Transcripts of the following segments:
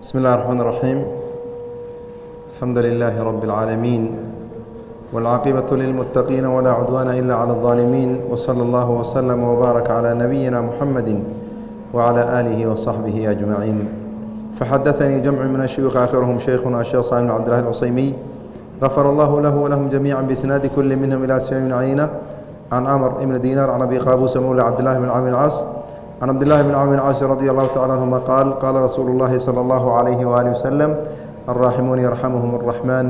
بسم الله الرحمن الرحيم الحمد لله رب العالمين والعاقبة للمتقين ولا عدوان إلا على الظالمين وصلى الله وسلم وبارك على نبينا محمد وعلى آله وصحبه أجمعين فحدثني جمع من الشيوخ آخرهم شيخنا الشيخ صالح بن عبد الله العصيمي غفر الله له ولهم جميعا بإسناد كل منهم إلى سفيان بن عن عمر بن دينار عن أبي قابوس مولى عبد الله بن عامر العاص can cabdillahi bn camr bn cawsi radi allahu tacala anhuma qaal qaala rasuulu llahi sala allahu calayhi waali wasalam alraaximuun yarxamuhum araxmaan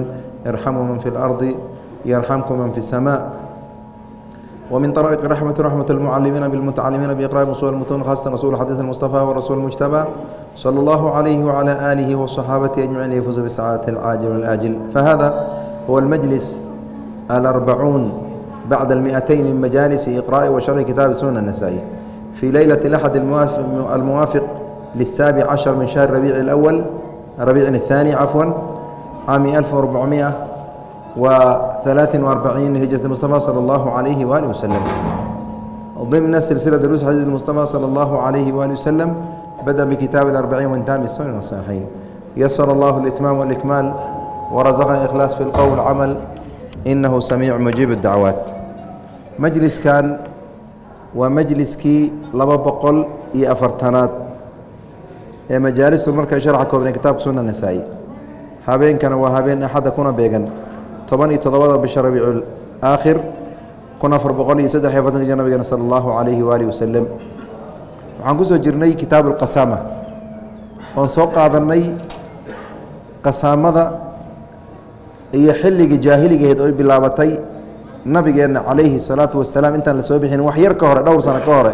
yarxamu man fi lardi yarxamku man fi samaa ومن طرائق الرحمة رحمة المعلمين بالمتعلمين بإقراء أصول المتون خاصة أصول الحديث المصطفى والرسول المجتبى صلى الله عليه وعلى آله والصحابة أجمعين يفوز بسعادة العاجل والآجل فهذا هو المجلس الأربعون بعد المئتين من مجالس إقراء وشرح كتاب سنن النسائي في ليلة الأحد الموافق للسابع caشhر من شهر ربيع الأول ربيع الثاني cafوا cاam أف وaربعمiئة المصطفى صلى الله عليه وaله وسلم ضمن سلسلة دروس حديث المصطفى صلى الله عليه وآله وسلم بدأ بكتاب الأربعين وانتهى بالسنن والصحيحين يسر الله الإتمام والإكمال ورزقنا الإخلاص في القول والعمل إنه سميع مجيب الدعوات مجلسkan waa majliskii laba boqol iyo afartanaad ee majaalistu marka sharxa koobnee kitaabka sunna nasaa-i. Habeenkana waa habeen axadda kuna beegan. Toban iyo toddobada bisha rabiicul aakhir kun afar boqol iyo saddex iyo afartanka nabigeena sala allahu calayhi waaali wasalam waxaan ku soo jirnay kitaab alqasaama oon soo qaadannay qasaamada iyo xilligii jaahiligaheed oy bilaabatay nabigeenna calayhi salaatu wasalaam intaan la soo bixin wax yar ka hore dhowr sano ka hore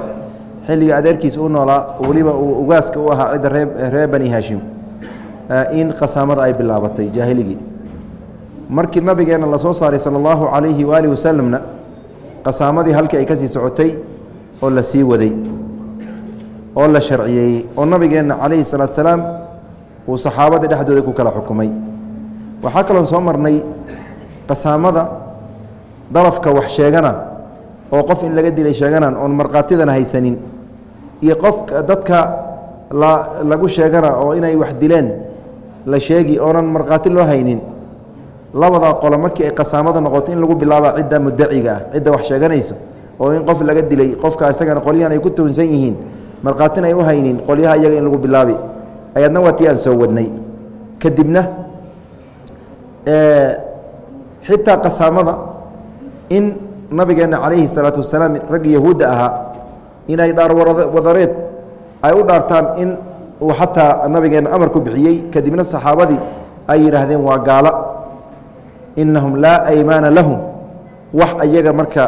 xilliga adeerkiisa u noolaa weliba uu ugaaska u ahaa cidda ree reer bani haashim. In qasaamada ay bilaabatay jaahiligii markii nabigeenna la soo saaray sala allahu calayhi waalihi wasalamna qasaamadii halkii ay ka sii socotay oo la sii waday oo la sharciyeeyey oo nabigeenna calayhi salaatu salaam uu saxaabada dhexdooda ku kala xukumay. Waxaa kaloon soo marnay qasaamada darafka wax sheegana oo qof in laga dilay sheeganaan oon markhaatidana haysanin. Iyo qofka dadka la lagu sheegana oo inay wax dileen la sheegi oonan markhaati loo haynin labadaa qolo markii ay qasaamada noqoto in lagu bilaaba cidda mudaciga ah cidda wax sheeganayso oo in qof laga dilay qofka isagana qolyahan ay ku toonsan yihiin markhaatina ay u haynin qolyaha iyaga in lagu bilaabi ayadna waa tii aan soo wadnay. Kadibna xitaa qasaamada in nabigeenna calayhi salaatu wasalaam ragga yahuudda ahaa inay dhaar wadareed ay u dhaartaan in uu xataa nabigeenna amar ku bixiyey kadibna saxaabadii ay yidhaahdeen waa gaala. Innahum laa aymaana lahum. Wax ayaga marka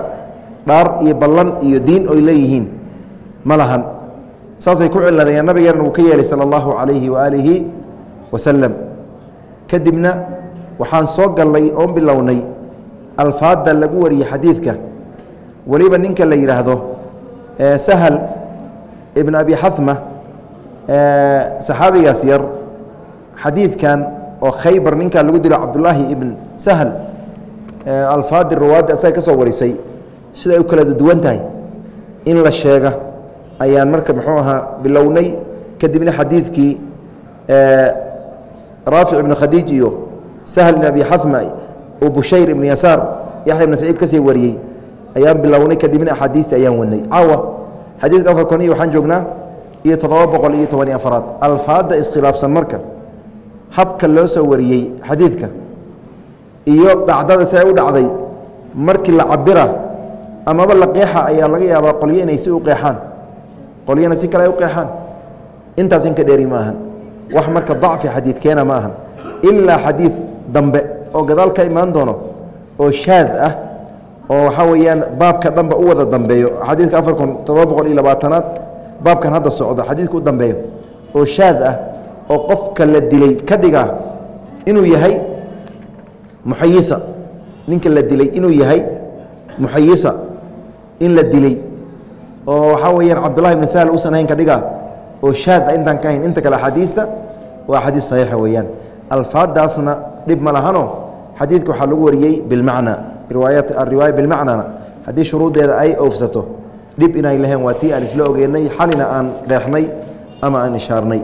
dhaar iyo ballan iyo diin oy leeyihiin ma lahan. Saasay ku ciladayeen nabigeenna uu ka yeelay sala allahu calayhi waaalihi wasalam kadibna waxaan soo gallay oon bilownay alfaadda lagu wariyey xadiidka weliba ninka la yidhaahdo sahal ibn abi xahma saxaabigaas yar xadiidkan oo khaybar ninkaa lagu dilo cabdullaahi ibn sahal alfaadi rawaadda asaga ka soo warisay siday u kala duwan tahay. In la sheega ayaan marka muxuu ahaa bilownay kadibna xadiidkii raafic ibn khadiij iyo sahal ibn abi xahma bushayr ibn yasaar yaxya ibn saciid ka sii wariyey ayaan bilownay kadibna axaadiista ayaan wadnay. Caawa xadiidka afar kun iyo waxaan joognaa iyo toddoba boqol iyo toban iyo afaraad. Alfaadda iskhilaafsan marka habka loo soo wariyey xadiidka iyo dhacdada si ay u dhacday markii la cabira amaba la qeexa ayaa laga yaabaa qolyo inay si u qeexaan qolyana si kale ay u qeexaan. Intaas inka dheeri ma ahan wax marka dacfi xadiidkeena ma ahan ilaa xadiid dambe oo gadaal ka imaan doono oo shaad ah oo waxaa weeyaan baabka dhanba u wada dambeeyo. Xadiidka afar kun todoba boqol iyo labaatanaad baabkan hadda socdo xadiidka u dambeeyo oo shaad ah oo qofka la dilay ka dhiga inuu yahay muxayisa. Ninka la dilay inuu yahay muxayisa. In la dilay oo waxaa weeyaan cabdullahi ibn sahal usan ahayn ka dhiga oo shaad ah intaan ka ahayn. Inta kale axaadiista waa xadiis saxiixa weeyaan. Alfaadaasna dhib ma lahano? Xadiidka waxaa lagu wariyey bilmacna. Ariwaaya ah, bilmacnana. Haddii shuruuddeeda ay oofsato dhib inay laheen waa tii aan isla ogeynay xalina aan qeexnay ama aan ishaarnay.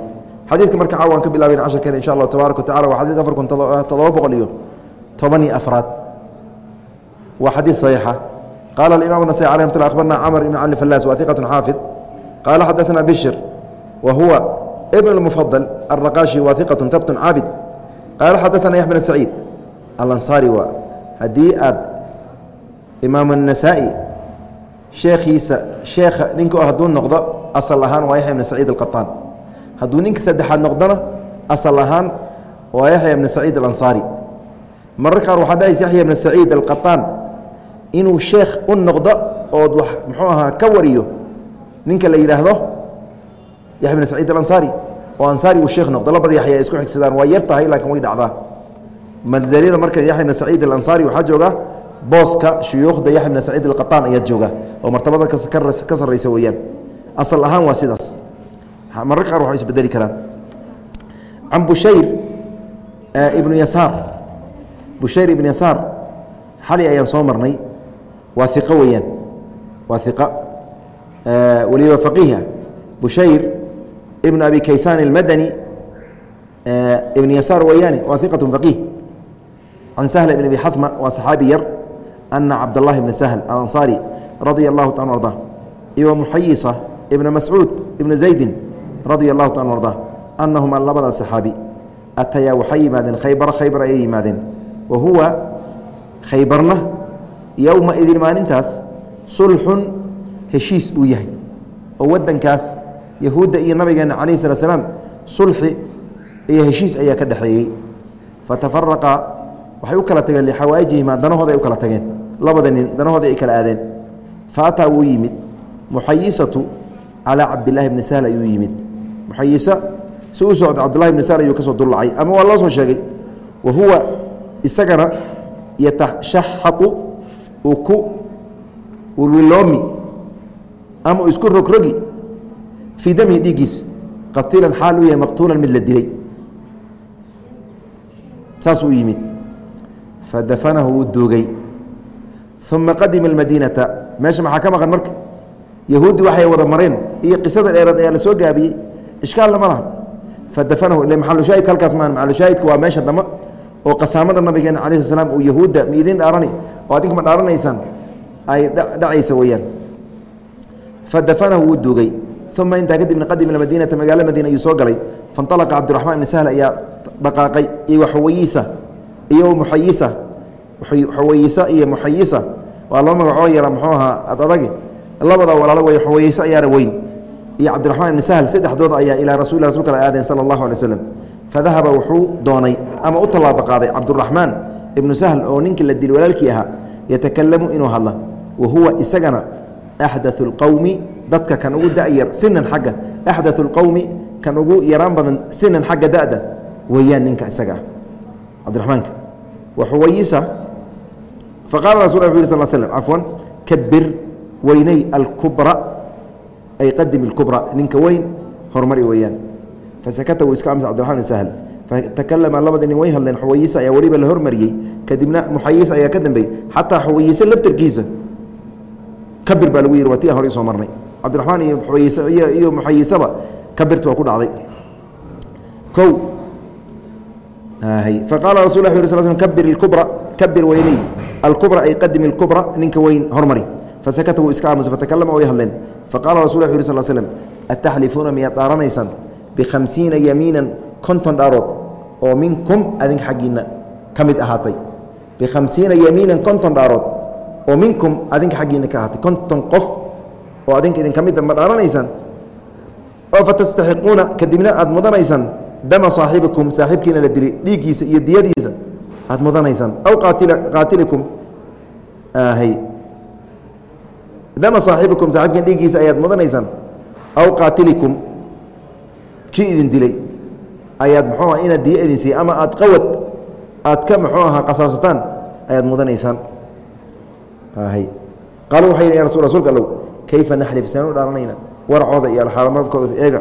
Xadiidka marka caawaan ka bilaabin casharkeena insha allah tabaaraka watacala waa xadidka afar kun ah, toddoba boqol iyo tobanii afraad. Waa xadiid saxiixa. Qaala alimaam anasai alay amat abarna camr ibn cali fallaas waa iqatu xaafid. Qaala xadaثna bishir wa huwa ibn اlmufadal alraqaashi waa iqatu tabtun caabid qaala xadaثna yaxmed saciid alansaari waa haddii aad imaam الnasaa-i sheekhiisa sheekha ninku hadduu noqdo asal ahaan waa yaxya ibn saciid alqaطaan hadduu ninka saddexaad noqdona asal ahaan waa yaxya ibn saciid alansaari marar qaar waxaa dhahaysa yaxya ibn saciid alqaطaan inuu sheekh u noqdo ood wax muxuu ahaa ka wariyo ninka la yidhaahdo yaxya ibn saciid alansaari oo ansaari uu sheekh noqdo. Labada yaxya isku xigsadaan. Waa yar laakiin way dhacdaa. Manzaliyada marka yaxya ibn saciid alansaari waxaa jooga booska shuyuukhda yaxya ibn saciid alqaطaan ayaa jooga. Oo martabada ka sarraysa weeyaan. Asal ahaan waa sidaas. Marar qaar waxay isbedeli karaan. Can bushayr ibnu yasaar. Bushayr ibnu yasaar xali ayaan soo marnay. Waa iqo weeyaan. Waa iqa waliba faqiiha. Bushayr ibnu abi kaysaan almadani ibn yasaar weeyaane waa iqat faqiih can sahl ibn abi xatma waa saxaabi yar ana cabdاllahi bna sahl alansaari radia allahu ta arda iyo muxayisa ibna mascuud ibna zaydin radia allahu ta arda anahuma labada saxaabi atayaa waxay yimaadeen khaybara khaybar ayay yimaadeen wa huwa khaybarna yowma idin maalintaas sulxun heshiis uu yahay. Oo wadankaas yahuudda iyo nabigeena calayhi salaa slaam sulxi iyo heshiis ayaa ka dhexeeyey. Fatafaraqa waxay u kala tageen lixawaa'ijihima danahooda ay u kala tageen. Labada nin danahooda ay kala aadeen. Fa ataa wuu yimid. Muxayisatu calaa cabdillaahi bni sahl ayuu yimid. Muxayisa si u socda cabdullahi bni sahl ayuu ka soo dullacay. Ama waa loo soo sheegay wa huwa isagana yatashaxatu uu ku wilwiloomi ama isku rogrogi fii damihi dhiiggiis qatiilan xaal u yahay maqtuulan mid la dilay saasuu yimid fadafanahu wuu duugay uma qadima almadiinata meesha maxaa ka maqan marka yahuuddi waxay wada mareen iyo qisada dheeraed ayaa la soo gaabiyey ishkaalna ma laha fadafanahu ile maxalushaahidka halkaas maa maxalushaahidka waa meesha damba oo qasaamada nabigeena cala sl slam uu yahuudda ma idin dhaarani oo adinka ma dhaaranaysaan ay dhacaysa weeyaan fadafanahu wuu duugay uma intaa kadibna qadima madiinata magaala madiina ayuu soo galay faاnطalaqa cabdiraxmaan ibni sahl ayaa dhaqaaqay iyo waxawayisa iyo muxayisa xawayisa iyo muxayisa waa laba magacoo yara muxuu ahaa ad adagi labada walaalo way xawayisa ayaana weyn iyo cabdiraxmaan ibni sahl saddexdooda ayaa ilaa rasul rasulka la aadeen sala allahu alay waslem fadahaba wuxuu doonay ama u tallaabo qaaday cabduraxmaan ibnu sahl oo ninkii la dili walaalkii ahaa yatakalamu inuu hadla wa huwa isagana axdatثu اlqowmi dadka kan ugu dayar sinan xagga axdatثu اlqowmi kan ugu yaraan badan sinan xagga da'da weeyaan ninka isaga ah cabdiraxmaanka waxuwayisa faqala rasul wu yh sal slm cafwan kabir weyney alkubra ay qadim اlkubra ninka weyn horumari weeyaan fasakata wuu iska amsa cbdiraxman bin sahl fatakalama labada nin way hadleen xuwayisa ayaa weliba la hormariyey kadibna muxayis ayaa ka dambeeyey xataa xuwayise laftarkiisa kabir baa lagu yihi waa ti hore soo marnay cabdiramaan iyo muxayisaba kabirti waa ku dhacday. O faqaala rasul ll sl sl kabir ikubra kabir weyney alkubra ay qadim اlkubra ninka weyn hormari. Fasakata wuu iska aamusa fatakalama way hadleen. Faqaala rasul ll uri sl slm ataxlifuuna miyaad dhaaranaysaan bikhamsiina yamiinan konton dhaarood oo minkum adin xaggiinna ka mid ahaatay. Bikhamsiina yamiinan konton dhaarood oo minkum adinka xaggiina ka ahaatay. Konton qof oo adinka idinka mida ma dhaaranaysaan oo fatastaxiquuna kadibna aada mudanaysaan dama saaxibikum saaxiibkiina la dilay dhiiggiisa iyo diyadiisa aada mudanaysaan aw qaatilikum dama saaxibikum saaxibkiina dhiiggiisa ayaad mudanaysaan aw qaatilikum kii idin dilay ayaad muxuu aha inaad diya idin siiya ama aada qawad aad ka muxuu ahaa qasaasataan ayaad mudanaysaan qaaluu waxay ya rasu rasulka allow kayfa naxlif saan u dhaaranayna waracooda iyo alxaalamadkooda eega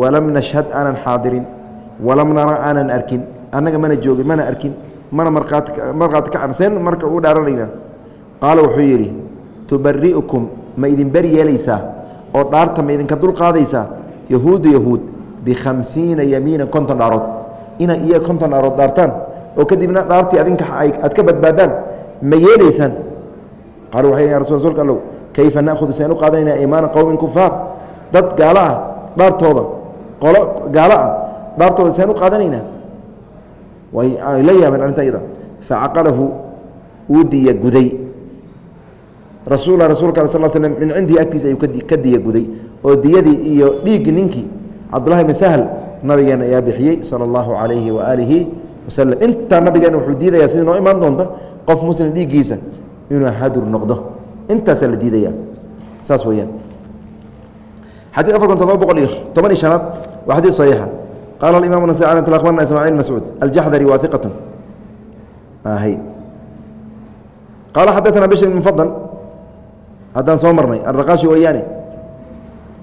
walam nashhad aanan xaadirin walam nara aanan arkin annaga mana joogin mana arkin mana markhaati markhaati ka an seen marka u dhaaranayna qaala wuxuu yidhi tubari'ukum ma idin beri yeelaysaa oo dhaarta ma idinka dul qaadaysaa yahuudu yahuud bikhamsiina yamiina konton dhaarood inay iyo konton dhaarood dhaartaan oo kadibna dhaartii adinka aad ka badbaadaan ma yeelaysaan qaalu waxay ya rasul rsulka allow kayfa na'hudu saan u qaadanayna imaana qowmin kufaar dad gaalo ah dhaartooda qolo gaalo ah dhaartooda saan u qaadanaynaa way la yaabeen arrinta iyada facaqalahu wuu diya guday rasuula rasulka sal slm min cindihi agtiisa ayuu ka diya guday oo diyadii iyo dhiiggi ninkii cabdullahi bni sahl nabigeena ayaa bixiyey sala allahu calayhi waaalihi wasalam intaa nabigeena wuxuu diidayaa sida noo imaan doonta qof muslim dhiiggiisa inuu hadur noqdo intaasaa la diidaya saas weyaan xadii afar kun todoba boqol iyo toban iyo shanaad waa xadiid saxiixa qaala alimam nasai abarna ismaaciil mascuud aljaxdari waahiqatu hy qaala xadaثna bishr bn mufadl haddaan soo marnay alraqaashi wayaane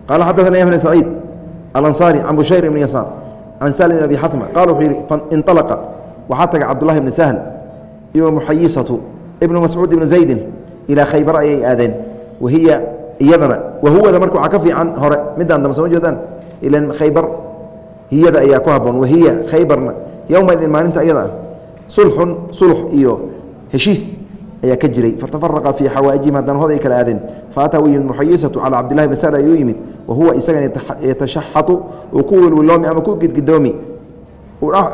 qaala xadaثna yah bn saciid alanصaari can bushayr ibn yasaar can sahl bn abi xatma qala wuxuu yihi inطalaqa waxaa tagay cabdullahi bni sahl iyo muxayisatu ibnu mascuud ibnu zaydin ilaa khaybar ayay aadeen. Wahiya iyadana wahuwada marka waxaa ka fiican hore midaan dambe sooma jeedaan ilan khaybar hiyada ayaa ku haboon wahiya khaybarna yowma idin maalinta iyada ah sulxun sulx iyo heshiis ayaa ka jiray. Fatafaraqa fii xawaa'ijihim haddana hoday kala aadeen. Faataa yimid muxayisatu calaa cabdillahi bn sal ayuu yimid. Wa huwa isagana uu ku welwiloomi ama ku gidgidoomi.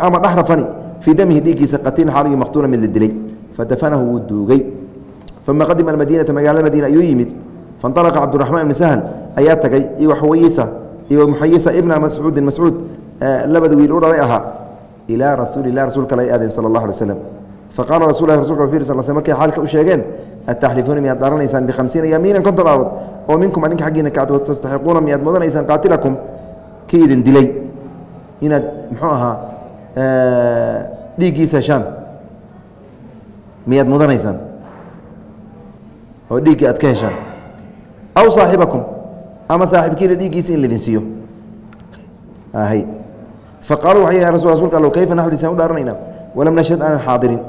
Ama dhaxrafani fii damihi dhiiggiisa qatiil xaaligii maqtuula mid la dilay. Fadafanahu wuu duugay uma qadima almadiinata magaalada madiina ayuu yimid faاnطalaqa cabdiraxmaan ibni sahl ayaa tagay iyo waxwayisa iyo muxayisa ibna mascuudin mascuud labada wiil u dhalay ahaa ilaa rasuuli lah rasuulka la aadeen sala اllah alay slam faqaala rasul lah rasulka wuxu yiri sal sl markay xaalka u sheegeen ataxlifuuna miyaad dhaaranaysaan bikhamsiina yamiinan konton aarood oo minkum adinka xaggiina ka tastaxiquuna miyaad mudanaysaan qaatilakum kii idin dilay inaad muxuu ahaa dhiiggiisa heshaan miyaad mudanaysaan oo dhiiggii aad ka heshaan aw saaxibakum ama saaxibkiina dhiiggiisa in laidin siiyo faqaaluu waxay yahan rasul rasulka allow kayfa naxu disaan u dhaaranaynaa walam nashhad aanan xaadirin.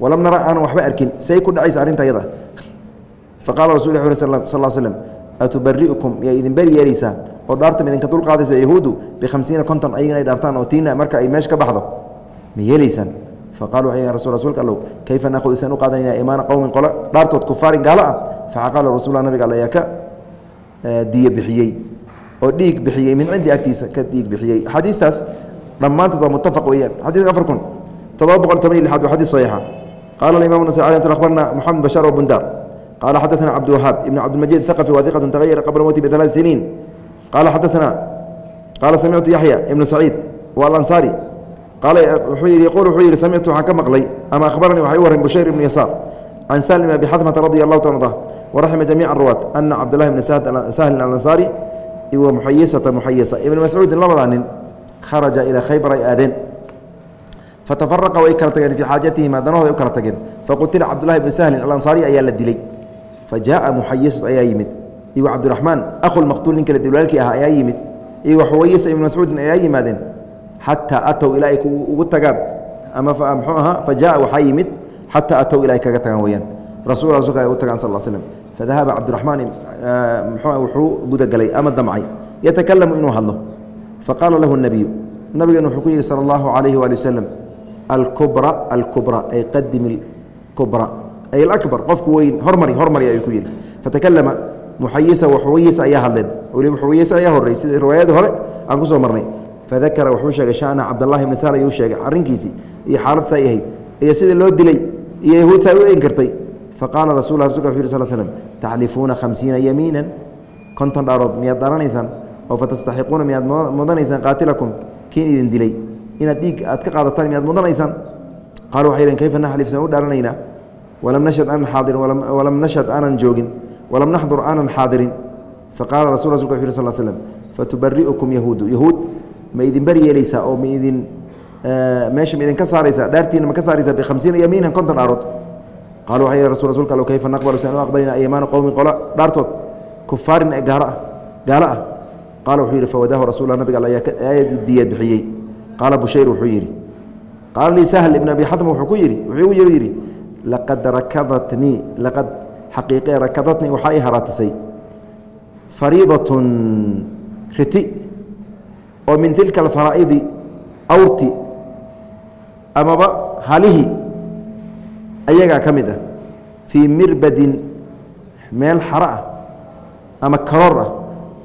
Walam nara aanan waxba arkin. Say ku dhacaysa arrinta ayada faqala rasul ll sal l slm atubari'ukum miyaa idin beri yeelaysaa oo dhaartam idinka dul qaadaysa yahuudu bikhamsiina konton ayaga inay dhaartaan oo tiina marka ay meesha ka baxdo ma yeelaysaan faqalu rasuulka allow kayfa naahud isaan u qaadanayna imaana qowmin qole dhaartood kufaarin gaalo ah facaqala rasuullah nabiga all yaa ka diye bixiyey oo dhiig bixiyey min cindi agtiisa ka dhiig bixiyey axaadiistaas dhammaantood waa muttafaq weeyaan xadiiska afar kun todoba boqol toban iyo lixaad waa xadiis saxiixa qaala alimamu nasai cal akhbarna moxamed bashaar oo bundaar qaala xadaثna cabdiwahaab ibn cabdilmajiid aqafi waa iqatu tagayara qabla mowti bialaa siniin qaala xadaana qaala samictu yaxya ibnu saciid waalansari wuxuu yihi samictu waxaan ka maqlay ama akhbaranii waxay u warran bushayr ibnu yasaar can salim abi xatmata radi allahu ta arda waraxima jamiica ruwaat ana cabdllahi bni sahlin alansaari iwa muxayisata muxayisa ibn mascuudin labadaa nin kharaja ilaa khaybar ay aadeen fatafaraqa way kala tageen fii xaajatihim hadanahooda ay u kala tageen faqutila cabdullahi bni sahlin alansaari ayaa la dilay fa jaaa ayaa yimid iwa cabdiraxmaan akhulmaqtuul ninka la dilwaalkii ah ayaa yimid iwa xuwayisa ibn mascuudin ayaa yimaadeen xataa atow ilaa ay ugu tagaan ama mxuu ahaa fa waxaa yimid xataa atow ilaa ay kaga tagaan weyaan rasul ay u tagaan sal slm fadahaba cabdiraxmaan mxuu wuxuu gudagalay ama damcay. Yatakalamu inuu hadlo. Faqaala lahu nabiyu nabigeena wuxuu ku yihi sala allahu calayhi waali wasalam alkubra alkubra ay qadim kubra ay alakbar. Qofku weyn hormari hormari ayuu ku yihi fatakalama muxayisa waxuwayisa ayaa hadleen. Weliba xuwayisa ayaa horrey sida riwaayadii hore aan ku soo marnay fadakara wuxuu sheegay shana cabdاllahi bni sal ayuu sheegay arrinkiisii iyo xaalad say ahayd iyo sida loo dilay iyo yahuud saa u enkartay faqaala rasul rasulka wuxu yih sl slm taxlifuuna khamsiina yamiina konton dhaarood miyaad dhaaranaysaan oo fatastaxiquuna miyaad mudanaysaan qaatilakum? Kiin idin dilay. Inaad dhiig aad ka qaadataan miyaad mudanaysaan qalu waxay dhn kayfa naxlif? Saan u dhaaranaynaa. Walam nashhad aanan xaadirin walam nashhad aanan joogin. Walam naxdur aanan xaadirin. Faqaala rasul rasulka wuxu yih sl slm fatubari'ukum yahuudu. Yahuud ma idin beri yeelaysaa oo ma idin meesha ma idinka saaraysaa dhaartiina ma ka saaraysaa bikhamsiina yamiinan konton dhaarood qalu waxay rasul rasulka allow kayfa naqbalu si aan u aqbalina aymaana qowmin qola dhaartood kufaarin ee gaalo ah gaalo ah qaala wuxuu yidhi fawadaahu rasulla nabiga all ayaa diya bixiyey qaala bushayr wuxuu yidhi qaala lii sahl ibn abi xatma wuxuu ku yidhi wuxuu igu yidhi laqad rakadatnii laqad xaqiiqee rakadatnii waxaa ii haraatisay fariidatun riti oo min tilka alfaraa'idi awrti amaba halihii ayagaa ka mid ah fii mirbadin meel xaro ah ama karoor ah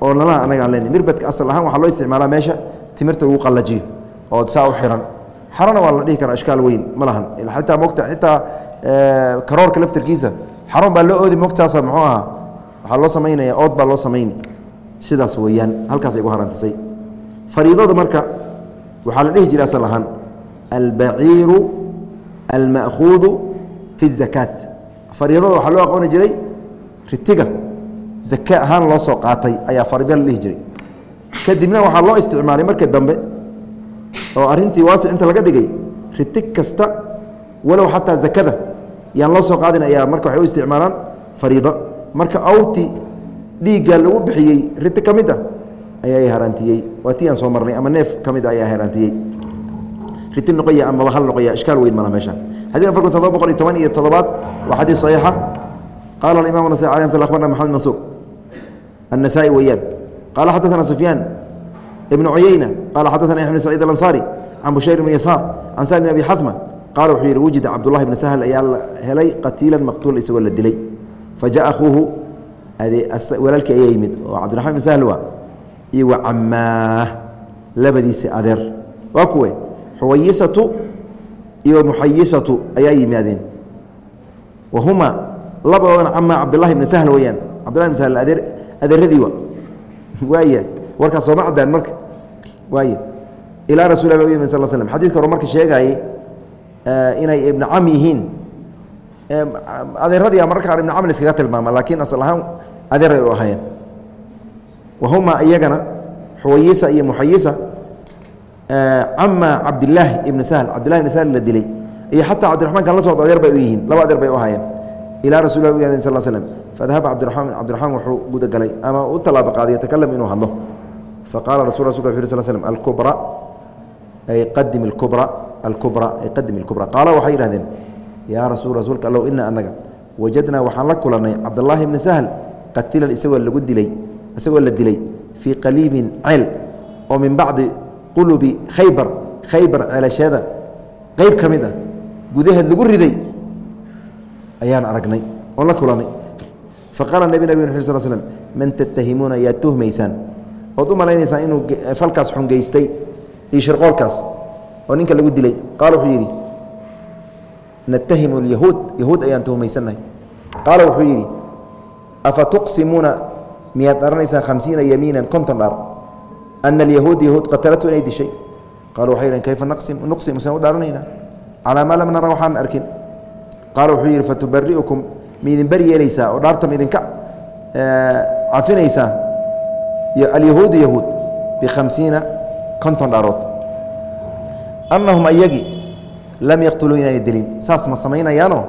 oo nalaha anaga aan lena mirbadka asal ahaan waxaa loo isticmaalaa meesha timirta lagu qallajiyo oo saa u xiran. Xarona waa la dhihi karaa ishkaal weyn ma lahan. Xitaa mogta xitaa karoorka laftarkiisa xaron baa loo oodi mogtaasa muxuu ahaa waxaa loo samaynaya ood baa loo samayni. Sidaas weeyaan halkaasay gu harantisay fariidada marka waxaa la dhihi jiray asal ahaan albaciiru alma'khuudu fi الzakaat fariidada waxaa loo aqooni jiray ritiga zaka ahaan loo soo qaatay ayaa fariido la dhihi jiray. Kadibna waxaa loo isticmaalay markii dambe oo arintii waasic inta laga dhigay ritig kasta walow xataa zakada yaan loo soo qaadin ayaa marka waxay u isticmaalaan fariido marka awrtii dhiigga lagu bixiyey ritig ka mid ah ayaa haraantiyey waa ti aan soo marnay ama neef ka mid a ayaa haraantiyey riti noqoya amaba hal noqoya ishkaal weyn mala meesha xadidka afarkun todoba boqol iyo toban iyo toddobaad waa xadiis saxiixa qaala alimam nasai alي mt abarna maxamed mansuur النسائي weyaan qال xadثna سفyاn بن عyeyنة qال xadثna يحيى بن سعيد الأنصاري عن بشير بن يسار عن سالم بن أبي xثمة qال wuxuu yihi wujida cabdاللahi بن سهل ayaa la helay qatiila maqتuul isagoo la dilay fajaءa أkhuuhu walaalkii ayaa yimid oo cabdiرaحman بن سهل waa iyo wa cammaah labadiisa adeer. Waa kuwe xuwayisatu iyo muxayisatu ayaa yimaadeen. Wahuma labadoodana camaa cabdulahi ibn sahl weyaan cabdullahi ibn sahl adeer adeeradii wa. Waaya warkaas sooma caddaan marka. Waaya ilaa rasul lah u yimid sal slm xadidka hore marka sheegaayey eh, inay ibna cam yihiin eh, adeerradii mararka qaar ibna cam la iskaga tilmaama laakiin asal ahaan adeeray u ahaayeen wahuma iyagana xuwayisa iyo muxayisa cama cabdilaahi ibni sahl cabdillahi ibni sahl la dilay iyo xataa cabdiraxman kan la socdo adeer bay u yihiin laba adeer bay u ahaayeen ilaa rasul yimi sal slm fadahaba cabdiramaan cabdiraxmaan wuxuu gudagalay ama u tallaabo qaaday yatakalam inuu hadlo faqala rasu rasulka wuxu sl slm alkubra ay qadim اlkubra alkubra ay qadim اlkubra qaala waxay yidhahdeen yaa rasul rasuulka allow ina anaga wajadnaa waxaan la kulannay cabdallaahi bni sahl qatilan isagoo lagu dilay isagoo la dilay fii qaliibin ceel oo min bacdi qulubi khaybar khaybar ceelasheeda qeyb ka mid ah gudaheed lagu riday ayaan aragnay oon la kulannay faqaala nebi nabig uu sl slm man tattahimuuna yaad tuhmaysaan? Ood u malaynaysaan inuu falkaas xungeystay iyo shirqoolkaas oo ninka lagu dilay. Qaala wuxuu yidhi natahimu lyahuud yahuud ayaan tuhmaysannahay. Qaala wuxuu yidhi afa miyaad dharanaysaan khamsiina yamiinan konton dhaar ana alyahuud yahuud qatalatu inay dishay qaala waxay yidheen kayfa naqsim nuqsimu saan u dhaaranaynaa calaa maa lam nara waxaan arkin qaala wuxuu yidhi fatubari'ukum miidin beri yeelaysaa oo dhaarta miidinka cafinaysaa alyahuudu yahuud bikhamsiina konton dhaarood annahum ayagi lam yaqtuluu inaanay dilin saas ma samaynayaano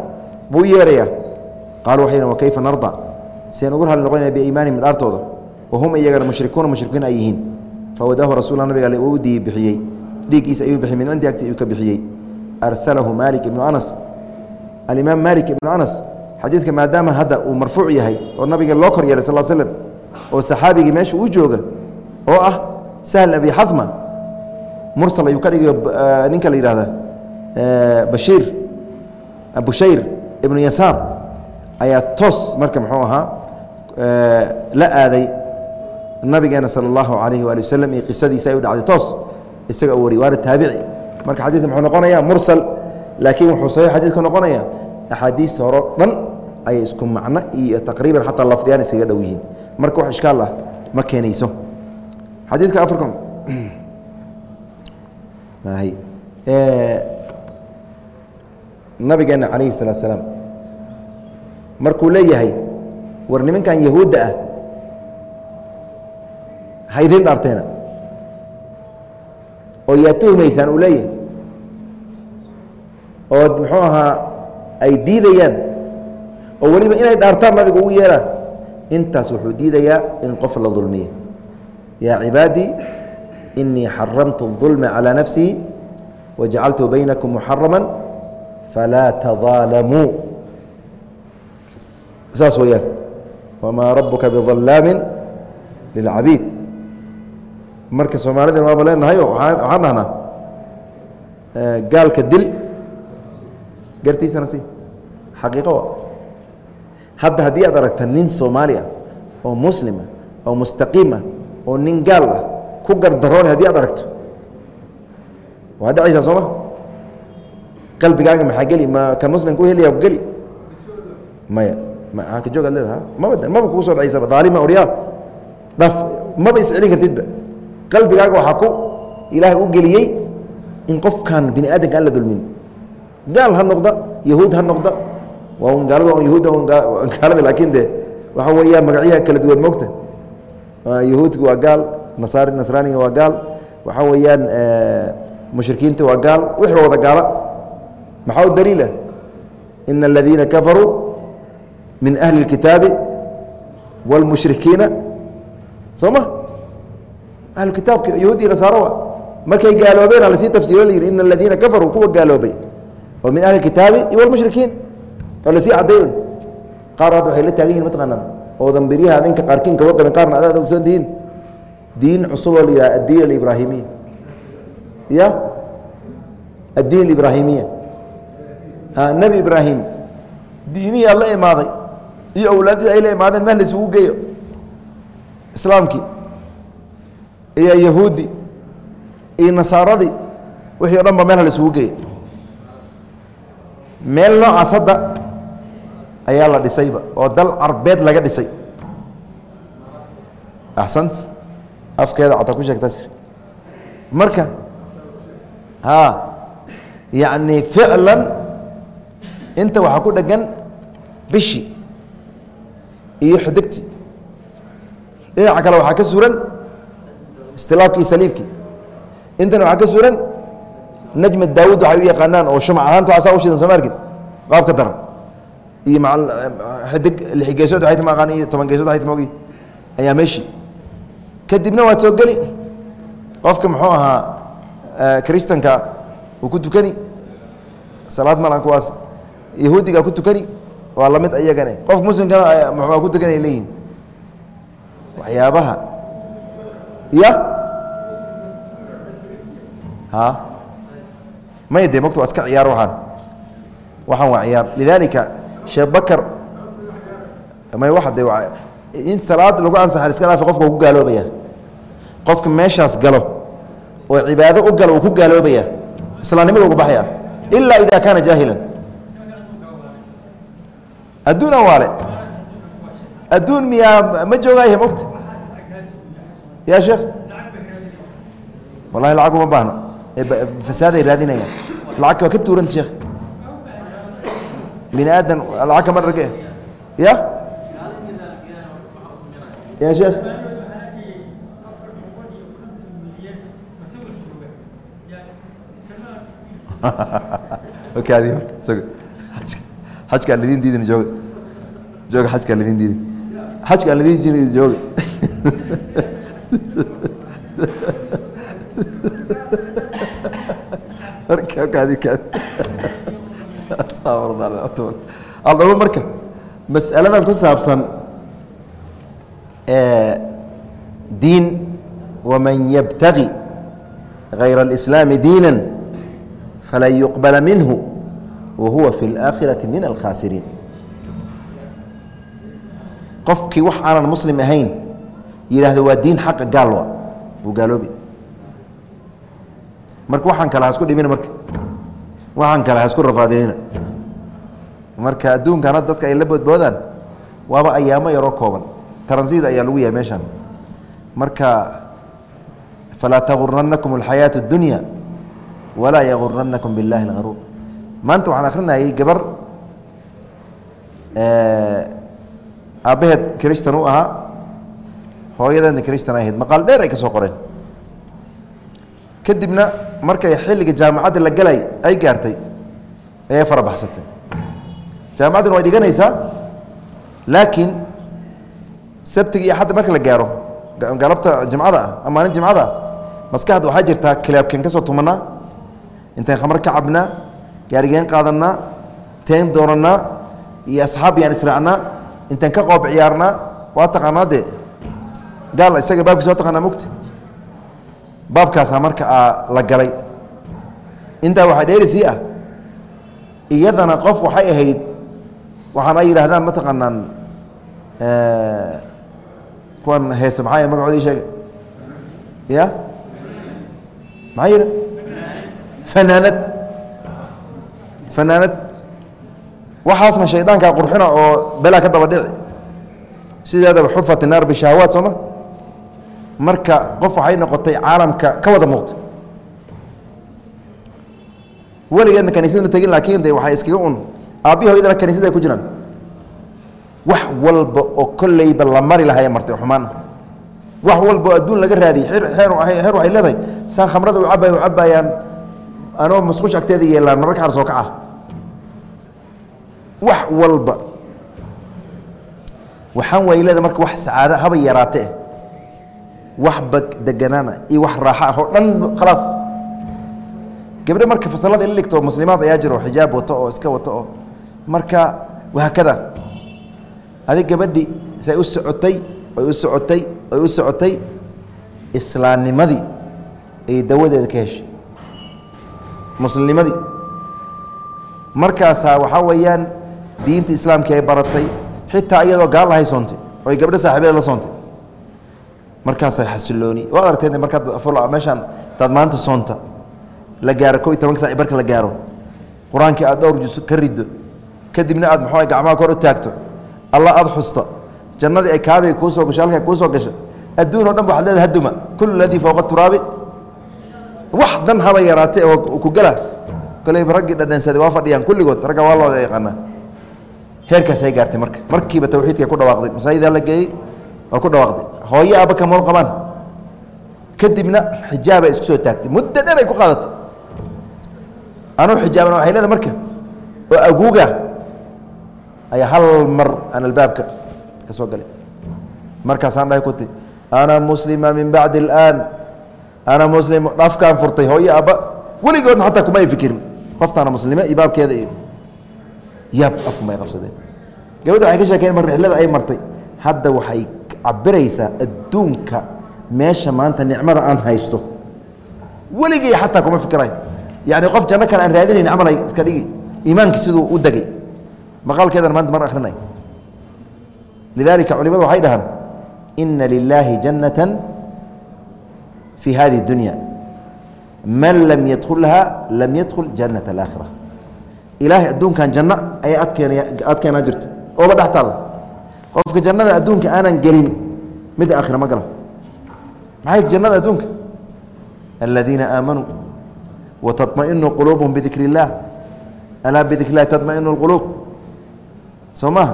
buu yeerayaa qaalu waxay wa kayfa narda sian ugu rali noqonaya biiimaanihim dhaartooda wa hum iyagana mushrikuuna mushrikiin ay yihiin. Fawadaahu rasulla nabiga ale uu dii bixiyey. Dhiiggiisa ayuu bixiyey min cindi agti ayuu ka bixiyey. Arsalahu maalik ibnu anas. Alimaam maalik ibnu anas xadiidka maadaama hadda uu marfuuc yahay oo nabiga loo kor yeelay sal slm oo saxaabigii meesha uu jooga oo ah sahl abi xadma mursal ayuu ka dhigayo ninka la yidhahda bashiir bushayr ibnu yasaar ayaa toos marka muxuu ahaa la aaday nabigeena sala allahu calayhi waali wasalam iyo qisadiisa ay u dhacday toos isaga u wariy waana taabici. Marka xadiidka muxuu noqonayaa mursal laakiin wuxuu saxiix xadiidku noqonaya axaadiis horo dhan ayay isku macno iyo taqriiban xataa lafdiyaan iskaga dhow yihiin. Marka wax ishkaal ah ma keenayso. Xadiidka afarkon nabigeena calayhi salaatu salaam markuu leeyahay war nimankan yahuudda ah ha idiin dhaarteena oo yaa tuhmaysaan uu leeyahay ood muxuu ahaa ay diidayaan oo weliba inay dhaartaan nabiga ugu yeeraan intaas wuxuu diidayaa in qof la dulmiyo yaa cibaadii inii xaramtu الظulma calى nafsii wajacaltu baynakum muxarama falaa tadaalamuu saas weeyaan wamaa rabuka biظalaami lilcabiid marka soomaalidana waaba leenahayo waxaan dhahnaa gaalka dil. Gartiisana si. Xaqiiqo hadda haddii aad aragta nin soomaali ah oo muslima oo mustaqiima oo nin gaal ah ku gardaroona haddii aad aragto waa dhacaysaa sooma? Qalbigaaga maxaa geli? Ma kan muslimka u helaya geli? Maya joog ad leedaha maba maba kugu soo dhacaysaba daalima oryaal dhaf maba iscelin kartidba qalbigaaga waxaa ku ilaahay u geliyey in qofkan bini aadamka aan la dulmin. Gaal ha noqda yahuud ha noqda. Waa gaalada on yahuudda gaalada laakiin de waxa weeyaan magacyaha kala duwan moogta. Yahuudka waa gaal nasaar nasraaniga waa gaal waxaa weeyaan mushrikiinta waa gaal wixii wada gaala. Maxaa u daliila? Ina aladiina kafaruu min ahli اlkitaabi wاlmushrikiina soo ma ahlu kitaabka yahuudiya nasaarawa markay gaaloobeen a la sii tafsiiro la yihi ina aladiina kafaruu kuwa gaaloobay oo min ahli kitaabi iyo wlmushrikiin oo la sii caddayn qaar hadda waxay la taagan yihiin mataqaanaa oodan biryaha adinka qaarkiin kaba qabin qaarna adaad ogsoon tihiin diin cusub oo la yidhaha addiin alibraahimiya ya addiin alibraahimiya ha nebi ibraahim diiniyaa la imaaday iyo awlaadii ay la imaadeen meel laisugu geeyo islaamkii iyo yahuudi iyo nasaaradii wixii o dhan ba meel laisugu geeyo. Meel noocaas hadda ayaa la dhisayba oo dal carbeed laga dhisay. Axsant? Afkeeda cataa ku sheegtas marka a yacni ficlan inta waxaa ku dhegan bishi iyo xidigti dhinaca kale waxaa ka suran istilaabkii saliibkii. Intana waxaa ka suran najma daawud waxay u yaqaanaan oo shumac ahaanta waa saa u shidan soo ma arkin qaab ka daran. Iyo ma xidig lix geesood waxay tama aqaan iyo toban geesood waxay tama ayaa meeshii kadibna waad soo geli. Qofka muxuu ahaa kristanka uu ku tukani. Salaad malan kuwaas yahuudiga ku tukani waa la mid iyagane qof muslimkana muxua ku tukanay leeyihiin waxyaabaha. Ya ha? May de mota waa iska ciyaar waaan waxaan waa ciyaar. Lidalika sheekh bakar may waa de in salaad lagu ansaxa iska dhaafi qofka ku gaaloobaya qofka meeshaas galo oo cibaado u galo uu ku gaaloobaya islaamnimada ugu baxaya ilaa ida kaana jaahilan adduun awaale adduun miyaa ma joogaayahe mogta ya sheekh. Wallahi lacag uma baahno. Fasaaday raadinayaan. Lacag waa ka tuuranta sheekh. Bini aadan lacag kama rage ya? Ya sheekh. Okaadi ajka aan idin diidin jooga. Jooga ajka aan idin diidin. Ajka aan idin jooga. Aldhabo marka masaladan ku saabsan diin waman yabtagi غayr اlislaami diina falan yuqbala minhu wa huwa fi اlآakhiraةi min alkhaasiriin qofkii wax aanan muslim ahayn yidhaahdo waa diin xaqa gaalwa wuu gaaloobi marka waxaan kale ha isku dhimina marka waxaan kale ha isku rafaadinina marka adduunkan hadda dadka ay la boodboodaan waaba ayaamo yaroo kooban taransiid ayaa lagu yahay meeshaan marka falaa taguranakum alxayaaةu اdunya walaa yaguranakum biاllahi اlgaruur maanta waxaan akrinayay gabar aabbaheed christan u ahaa hooyadeedna christan ahayd. Maqaal dheer ay ka soo qoreen. Kadibna markay xilliga jaamacadda la galay ay gaartay ayay farabaxsatay jaamacadduna way dhiganaysaa laakiin sabtiga iyo axadda marka la gaaro galabta jimcada ah maalin jimcada ah maskaxda waxaa jirtaa kilaabkeen ka soo tumanaa intaan khamar ka cabnaa gaarigeen qaadanaa teen doonanaa iyo asxaab yaan israacnaa intaan ka qoob ciyaarnaa waa taqaanaa dee gaal isaga baabkiisa waa taqaanaa mugta baabkaasaa marka la galay. Intaa waxaa dheeri sii ah iyadana qof waxay ahayd waxaan ay yidhaahdaan mataqaanaan kuwan heese maxaa magacoodii sheega ya maxaa yidha fanaanad fanaanad. Waxaasna shaydaankaa qurxina oo belaa ka daba dhici. Sideedaba xufat naar bishahwaat sooma marka qof waxay noqotay caalamka ka wada muuqta weligeedna kaniisad ma tegin laakiin de waxay iskaga un aabbihi hoydana ku jiraan. Wax walba oo kolleyba la mari lahaya martay xumaana wax walba adduun laga raadiyey xeer waxay leedahay. Saan khamrada u cabay u cabayaan anoo masquush agteeda yeelaan mararka qaar soo kaca wax walba. Waxaan way leedahay marka wax sacaado haba yaraatee wax bag deganaana iyo wax raaxo ah oo dhan khalaas gabdho marka fasalada ila dhigto muslimaad ayaa jiro xijaab wato oo iska wato oo. Marka wahaakada adig gabadhi say u socotay oy u socotay oy u socotay islaamnimadii ay dawadeeda ka heshay. Muslimnimadii markaasaa waxaa weeyaan diinta islaamka ay baratay xitaa iyadoo gaal ahay soontay oy gabdho saaxiibeed la soontay. Markaasay xasilooni. Waad aragteen markaad meeshaan daad maanta soonta la gaaro ko iyo tobanka sac barka la gaaro. Qur'aankii aad dhowr jus ka riddo kadibna aad maxuu gacmaha kor u taagto. Alla aada xusto. Jannadii ay kaabay kuu soo gasho halkaa kuu soo gasho adduun o dhan waxad leedahay haduma kullu ladii fowqa turaabi. Wax dan haba yaraatay oo ku gala. Koleyba raggii dhadhansaday waa fadhiyaan kulligood. Ragga waa looda yaqaanaa heerkaasay gaartay marka. Markiiba tawxiidka ku dhawaaqday. Masaajidaa la geeyey waa ku dhawaaqday. Hooyo aaba kamool qabaan. Kadibna xijaabay isku soo taagtay. Muddo dhan ay ku qaadatay. Anuu xijaabana waxay leedahay marka oo aguuga. Ayaa hal mar aan albaabka ka galay. Markaasaan dhahay kuti ana muslima min bacdi اlaan ana muslim dhafkaan furtay hooyo abba weligoodna xataa kuma ay fikirin. Qoftaana muslime iyo iyo yaab afkuma ay qabsadeen. Gabadha waxay ka sheekeen mar rixlada ay martay. Hadda waxay cabiraysaa adduunka meesha maanta nicmada aan haysto. Weligay xataa kuma fikirayo yani qof janno kale aan raadinayn camal iska dhigi. Iimaanki siduu u degay maqaalkeedan maanta mar akrinay lidalika culimadu waxay dhahaan ina lilaahi jannata fi hadihi اdunya man lam yadkulha lam yadkul jannat alaakhira ilaahay adduunkan janno ayaa adkeenaya adkeenaa jirta ooba dhex taalla qofka jannada adduunka aanan gelin midda aakhira ma gala maxay ti jannada adduunka aladiina aamanuu wataطmaئinu quluubهum bidikr اllah alaa bidikr اllahi taطmaئinu اlquluub soo maaha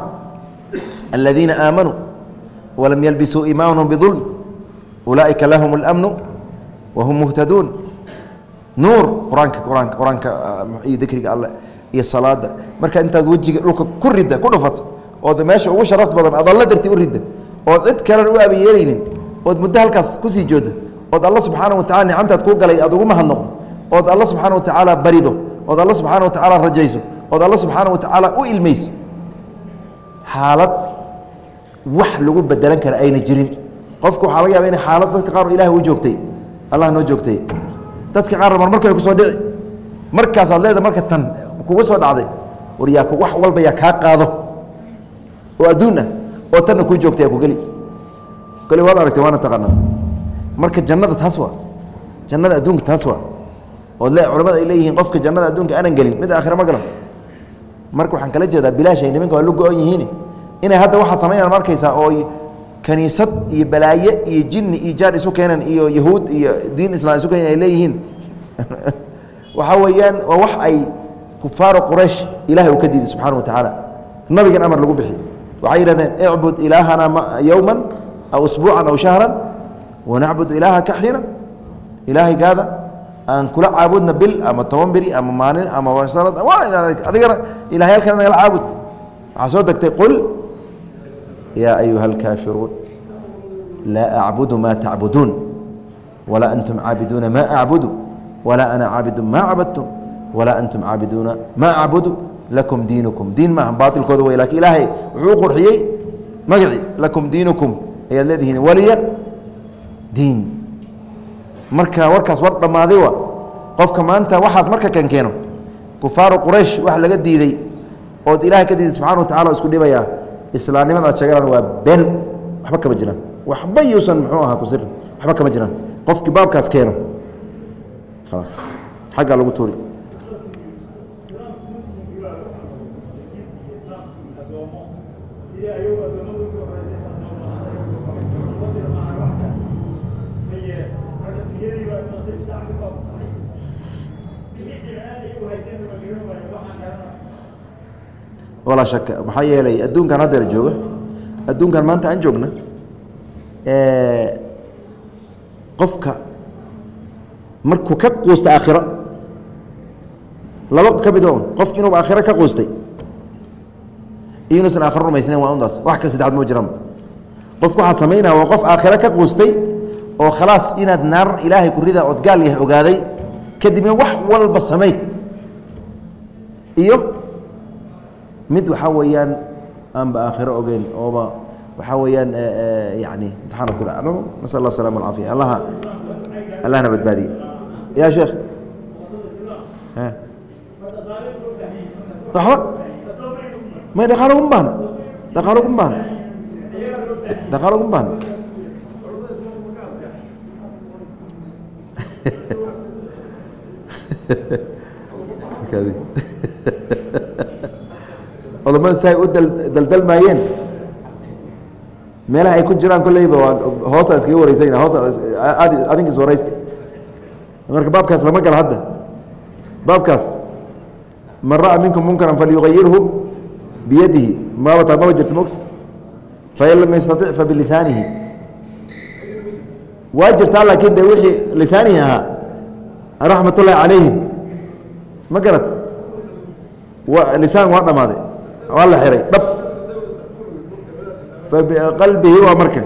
aladiina aamanuu walam yalbisuu iimaanahum bظulm ulaa'ika lahum اlأmnu wahum muhtaduun nuur qur-aanka qur-aanka qur-aanka iyo dikriga alle iyo salaada. Marka intaad wejiga dhulka ku ridda ku dhufato ood meesha ugu sharafta badan aad alla darti u ridda ood cid kalena u abayeelaynin ood muddo halkaas ku sii joodda ood alla subxaana wa tacala nicamtaad kuu galay aad ugu mahadnoqdo ood alla subxaana wa tacaala barido ood alla subxaana wa tacaala rajayso ood alla subxaana wa tacaala u ilmayso xaalad wax lagu bedelan kara ayna jirin. Qofka waxaa laga yaba ina xaalad dadka qaar ilahay u joogtay allah noo joogtay. Dadka qaar mar marka ay ku soo dhici markaasaad leeda marka tan kugu soo dhacday war yaa wax walba yaa kaa qaado oo adduun ah oo tanna kuu joogtay yaa ku geli. Kole waad aragtay waana taqaanaa. Marka jannada taas waa jannada adduunka taas waa ood le culamada ay leeyihiin qofka jannada adduunka aanan gelin mid aakhira ma galo. Marka waxaan kala jeedaa bilaashay nimanka waa la go-an yihiin. Inay hadda waxaad samaynaan ma oo kaniisad iyo balaaye iyo jinni iyo jaar isu keenan iyo yahuud iyo diin islam isu keenan ay leeyihiin. Waxaa weeyaan waa wax ay kufaaru quraysh ilahay uu ka diiday subxana wa tacaala nabigan amar lagu bixi waxay yidhahdeen icbud ilaahana yowma aw usbuucan aw shahran wanacbud ilaahaka xiinan ilaahaygaada aan kula caabudna bil ama toban beri ama maalin ama sanad adigana ilahyaalkana nagala caabud. Waxaa soo degtay qul yaa ayuha alkaafiruun laa acbudu ma tacbuduun walaa antum caabiduuna ma acbudu walaa ana caabidu ma cabadtum walaa antum caabiduuna ma acbudu lakum diinukum. Diin maaha baailkooda wey laakiin ilaahay wuxuu u qurxiyey magacii lakum diinukum. Ayaad leedihiin waliya diin. Marka warkaas war dhammaaday wa qofka maanta waxaas marka kan keeno kufaaru quraysh wax laga diiday ood ilaahay ka diiday subxana wa tacala o isku dhibayaa islaamnimada aad sheeganaan waa been. Waxba kama jiraan. Waxba yuusan muxuu ahaa kusir. Waxba kama jiraan. Qofkii baabkaas keeno khalaas xaggaa lagu tuuri walaa shaka maxaa yeelay adduunkan hadda la jooga adduunkan maanta aan joogna qofka markuu ka quusta aakhiro laba ka mid on qofki inuuba aakhiro ka quustay inuusan aakhiro rumaysnayn waa undaas. Wax ka saddexaad ma jiraan qofku waxaad samaynaya waa qof aakhiro ka quustay oo khalaas inaad naar ilaahay kurida ood gaal yahay ogaaday kadibna wax walba samayn iyo mid waxaa weeyaan aanba aakhiro ogeyn ooba waxaa weeyaan yani imtixaanad ku dhac nasal allah asalama alcaafiya allaha allahna badbaadiye ya sheekh waxba may dhaqaalo uma baahna? Dhaqaalo uma baahna? Dhaqaalo uma baahna culamada si ay u daldalmaayeen meelaha ay ku jiraan kolleyba waa hoosa iskaga wareysayna hoosa adinka is wareysta marka baabkaas lama galo hadda. Baabkaas man ra'a minkum munkaran falyuayirhu biyadihi. Maabata maba jirta mogta fain lam yastatic fabilisaanihi waa jirtaa laakiin de wixii lisaanihi ahaa raxmat calayhim ma garat lisaan waa dhamaaday waa la xiray dhab. Fabiqalbihi waa marka.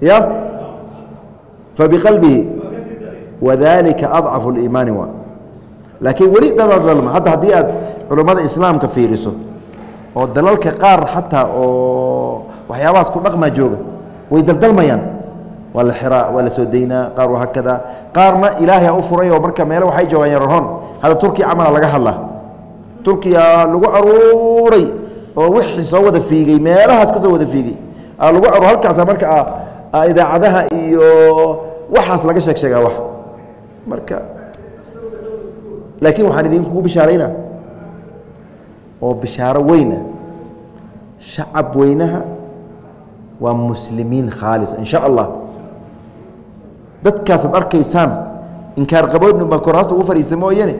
Ya? Fabiqalbihi wadalika adcafu اliimaani waa laakiin weli dadaad dalma hadda haddii aad culummada islaamka fiiriso oo dalalka qaar xataa oo waxyaabahaas ku dhaqmaa jooga way daldalmayaan. Waa la xiraa waa la soo daynaa qaar waa hakada. Qaarna ilaahay u furay oo marka meele waxay joogaan yararhon hadda turkiya camala laga hadlaa. Turkiya lagu aruuray oo wixii soo wada fiigay meelahaas ka soo wada fiigay. Lagu aruur halkaasa marka idaacadaha iyo waxaas laga sheeg sheegaa wax. Marka laakiin waxaan idinkugu bishaaraynaa oo bishaaro weyna shacab weynaha waa muslimiin khaalis in sha allah dadkaasaad arkaysaan inkaar qaboodnu baa koraasta ugu fadhiista mooyane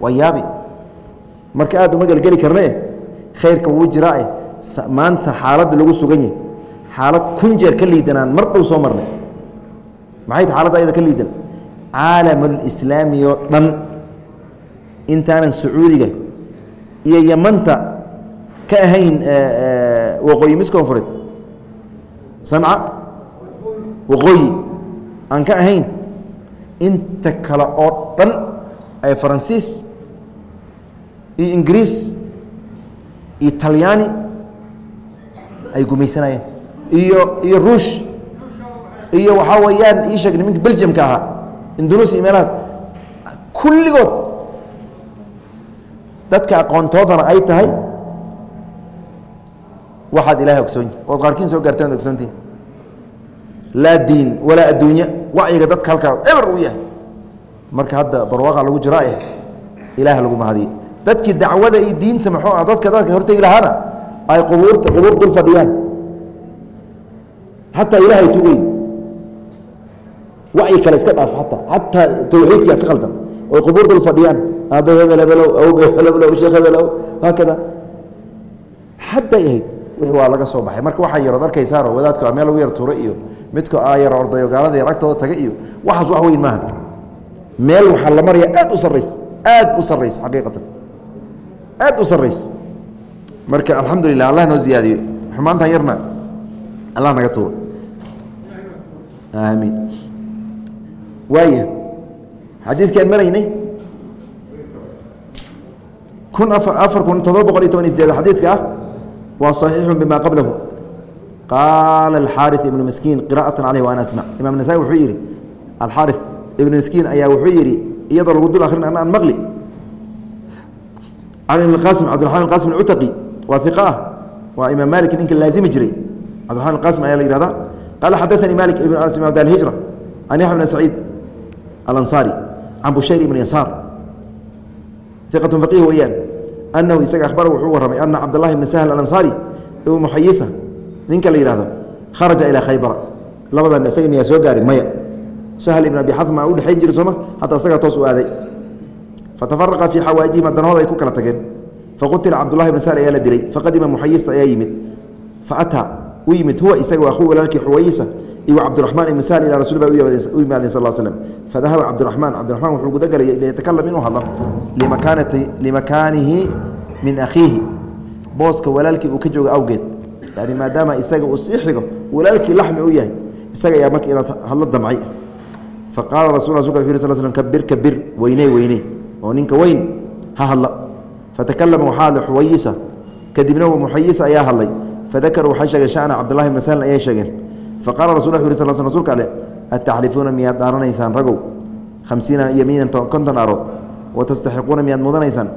waa yaabi. Marka aad uma gelgeli karnee khayrka wuu jiraae maanta xaaladda lagu sugan yahy xaalad kun jeer ka liidanaan mar dhow soo marnay. Maxay xaaladda ayada ka liidan? Caalamulislaami oo dhan intaanan sacuudiga iyo yamanta ka ahayn waqooyi mis koonfureed sanca waqooyi aan ka ahayn. Inta kale oo dhan ay faransiis iyo ingiriis iyo talyaani ay gumaysanayeen iyo iyo ruush iyo waxaa weeyaan ii sheeg niminka belgiumka ahaa indonesia meelahaas. Kulligood dadka aqoontoodana ay tahay waxaad ilahay ogsoonyi. Ood qaarkiin soo gaarteen ad ogsoontiin. Laa diin walaa adduunya wacyiga dadka halkaa eber uu yahay. Marka hadda barwaaqa lagu jiraa eh ilaah lagu mahadiye dadkii dacwada iyo diinta muxuu ah dadka dadka hortegi lahaana ay qubuurta qubuur dul fadhiyaan. Xataa ilaahay tugeyn. Wacyi kale iska dhaaf ataa xataa tawxiidka ka qaldan. Oy qubuur dul fadhiyaan. Aabbe hebel hebelow awbe hebelow sheekh hebelow haakada xadday ahayd wix waa laga soo baxay. Marka waxaa yarood arkaysaano wadaadku a meel lagu yar tuuro iyo midka aa yar ordayo gaalada yar agtooda taga iyo waxaas wax weyn maaha meel waxaa la maraya aad u sarrays aad u sarrays xaqiiqatan aad u sarrays marka alxamdu lilah allah noo ziyaadiyo xumaantan yarna allah naga tuuro aamiin waaya xadiidkaan maraynay kun afar kun todoba boqol iyo toban iyo sideed xadiidka ah waa صaxiixu bima qablahu qaala alxaariث ibnu miskiin qira'aة caleyh waana asmع imam nasa'i wuxuu yidhi alxaariث ibnu miskiin ayaa wuxuu yidhi iyadoo lagu dul akrin ana aan maqli can ibn qaasim cabdiraxman ibn qasim alcutaqi waa iqa ah. Waa imaam malik ninka laazimi jiray. Cabdiraxman ibn qasim ayaa la yihahda qaala xadaanii malik ibn anas ibn abd alhijra can yaxya bn saciid alansaari can bushayr ibn yasaar iqatu faqih weeyaan. Anahu isaga ahbara wuxuu warramay ana cabdاllahi bn sahl alansaari ibn muxayisa ninka la yihahdo kharaja ilaa khaybara. Labadan isaga miyaa soo gaari maya. Sahl ibn abi xatma u dhexayn jira sooma hataa isagaa toos u aaday fatafaraqa fii xawaajihim danahooda ay ku kala tageen faqutila cabdullahi bn sahl ayaa la dilay faqadima muxayista ayaa yimid faataa u yimid huwa isaga akhuu walaalkii xuwayisa iyo cabdiraxmaan ibn sahl ilaa rasul ba u yimaadeen sal slm fadahaba cabdiraxmaan cabdiraxmaan wuxuu gudagalay liyatakalam inuu hadlo limakaanihi min akhiihi booska walaalkii uu ka jooga awgeed yani maadaama isaga uu sii xigo walaalkii laxmi u yahay isaga ayaa marka inaad hadlo damcay faqaala rasul rasulka sl kabir kabir weyney weyney oo ninka weyn ha hadla. Fatakalama waxaa hadlay xuwayisa kadibna muxayisa ayaa hadlay. Fadakaruu waxay sheegeen shana cabdullahi bn sahlin ayay sheegeen. Faqala rasul u sl sl rsulka ale ataxlifuuna miyaad dhaaranaysaan ragow? Hamsiina yamiinan konton aarood. Watastaxiquuna miyaad mudanaysaan?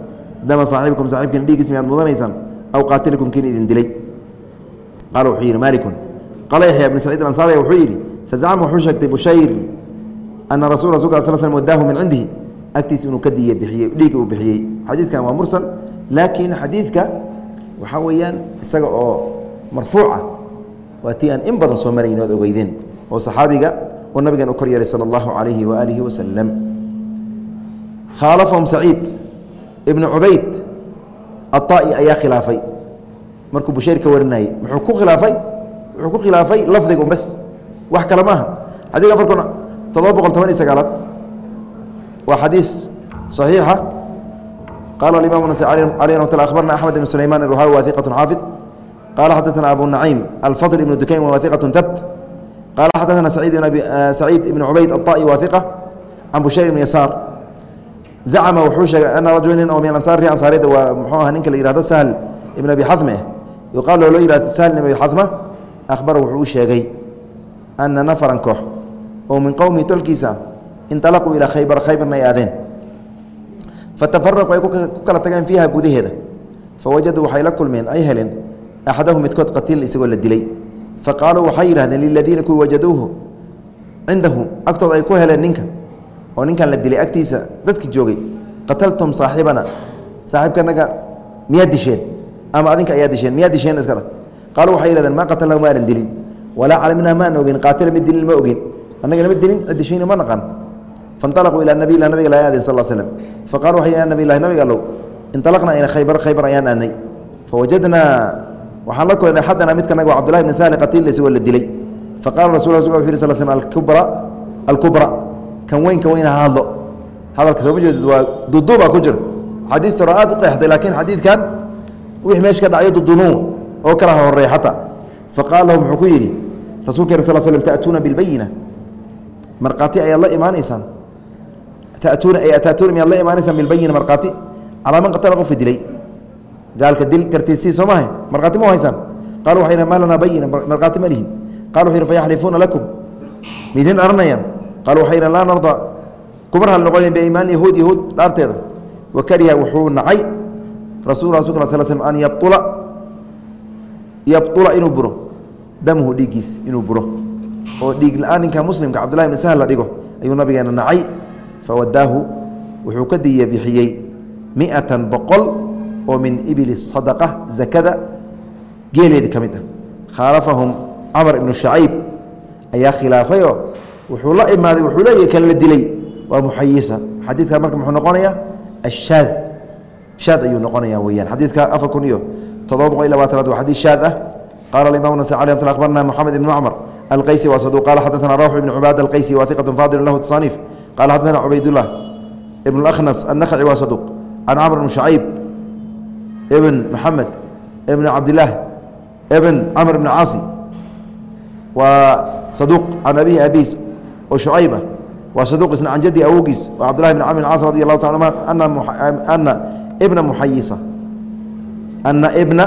Dama saaxibikum saaxibkiina dhiigiis miyaad mudanaysaan? Aw qaatilikum kiin idin dilay. Qaala wuxuu yidhi malikun qaala yaxya bn saciid ansaariya wuxuu yidhi fazacama wuxuu sheegtay bushayr ana rasul rasulka sl slm wadaahu min cindihi agtiis inuu ka diye bixiyey dhiigga uu bixiyey. Xadiidkan waa mursal laakiin xadiidka waxaa weeyaan isaga oo marfuuca waa tii aan in badan soo marayn oad ogeydeen oo saxaabiga oo nabigan u kor yeelay sala allahu calayhi waaalihi wasalam khaalafahum saciid ibnu cubayd aلطaa'i ayaa khilaafay. Markuu bushayr ka warinayey muxuu ku khilaafay wuxuu ku khilaafay lafdiga bas wax kale maaha. Xadiiska afarkun todoba boqol toban iyo sagaalaad waa xadiis صaxiixa qala imam nas alيh ramat abarna axmed ibn sulayman الruhawi wa iqaة xaafid qala xadaثna abu naciim alfadl ibn dukayn wa iqaة tabt qala xadaثna saciid ibn cubayd aلطa'i wa iqa can bushayr ibn yasaar zacma wuxuu sheegay ana rajula nin oo min ansaar ansaariyada waa muxuu aha ninka la yihahdo sahl ibn abi xatme yuqaal loo yihahdo sahl ibn abi xatma akhbara wuxuu u sheegay ana nafaran koox oo min qowmihi tolkiisa inطalaquu ilaa khaybar khaybarna ay aadeen. Fatafaraquu ay ku kala tageen fiiha gudaheeda. Fawajaduu waxay la kulmeen ay heleen axadahu midkood qatiilan isagoo la dilay. Faqaaluu waxay yidhahdeen liladiina kuwii wajaduuhu cindahu agtooda ay ku heleen ninka oo ninkan la dilay agtiisa dadki joogay qataltum saaxibana saaxibkanaga miyaad disheen? Ama adinka ayaa disheen? Miyaad disheen iskada qaaluu waxay yihahdeen maa qatalnahu maanan dilin. Walaa calimnaa maan ogin qaatila mid dilin ma ogin annagana ma dilin cid dishayna ma naqan fanalaquu ilaa nabiy nabiga la aadeen sal slm faqalu waxay ya nabiy lahi nabiga allow inalaqnaa ila khaybar khaybar ayaan aadnay fawajadnaa waxaan la kulnay axadana midkanaga waa cabdullahi bn sahli qatiil isagoo la dilay faqala rasul rasul wuxu yiri sal slm alkubra alkubra kan weyn weyn ha hadlo hadalka sooma jeedid waa duduubaa ku jira xadiista hore aad u qeexday laakiin xadiidkan wixii meesha ka dhacyo duduumuun oo kala horeey xataa faqaala lahu muxuu ku yidhi rasulka sal slm ta'tuuna bilbayina markhaati ayaad la imaanaysaan tatuuna tatuuna miyaad la imaanaysaan bilbayina markhaati calaa man qatala qofka dilay gaalka dil gartiisii soo mahay markhaati ma haysaan qalu waxay yidhi maa lanaa bayina markhaati ma lihin qala wuxu yidhi fayaxlifuuna lakum midin aranayaan qalu waxay yidhi laa narda kuma rahal noqonayn biimaan yahuud yahuud dhaarteeda wa kariha wuxuu nacay rasul rasulka sal slm an yabula yabula inuu buro damuhu dhiiggiis inuu buro oo dhiig la'aan ninka muslimka cabdullahi bn sahl la fawadaahu wuxuu ka diya bixiyey miatan boqol oo min ibili sadaqa zakada geeleedi ka mid ah khaalafahum camar ibnu shacayb ayaa khilaafayoo wuxuu la imaaday wuxuu leeyahy kan la dilay waa muxayisa xadiidka marka muxuu noqonayaa ashaad shaad ayuu noqonaya weyaan xadiidka afar kun iyo todoba boqol iyo labaatanaad waa xadiid shaad ah qala imam nas alي mt abarna moxamed ibn cmr alqaysi waa saduq qala xadaثna rawx ibn cubaad alqaysi wa iqaة fadil lahu taصaniif qala xadaثna cubaydullah ibn اأkhnas الnakci waa saduq can camr ibn shacayb ibn maxamed ibn cabdilaah ibn camr ibn caasi waa saduq can abihi abiis oo shucayb ah waa saduq isna can jaddi awowgiis oo cabdillahi bn camr bn caas radi allahu taala ana ibna muxayisa ana ibna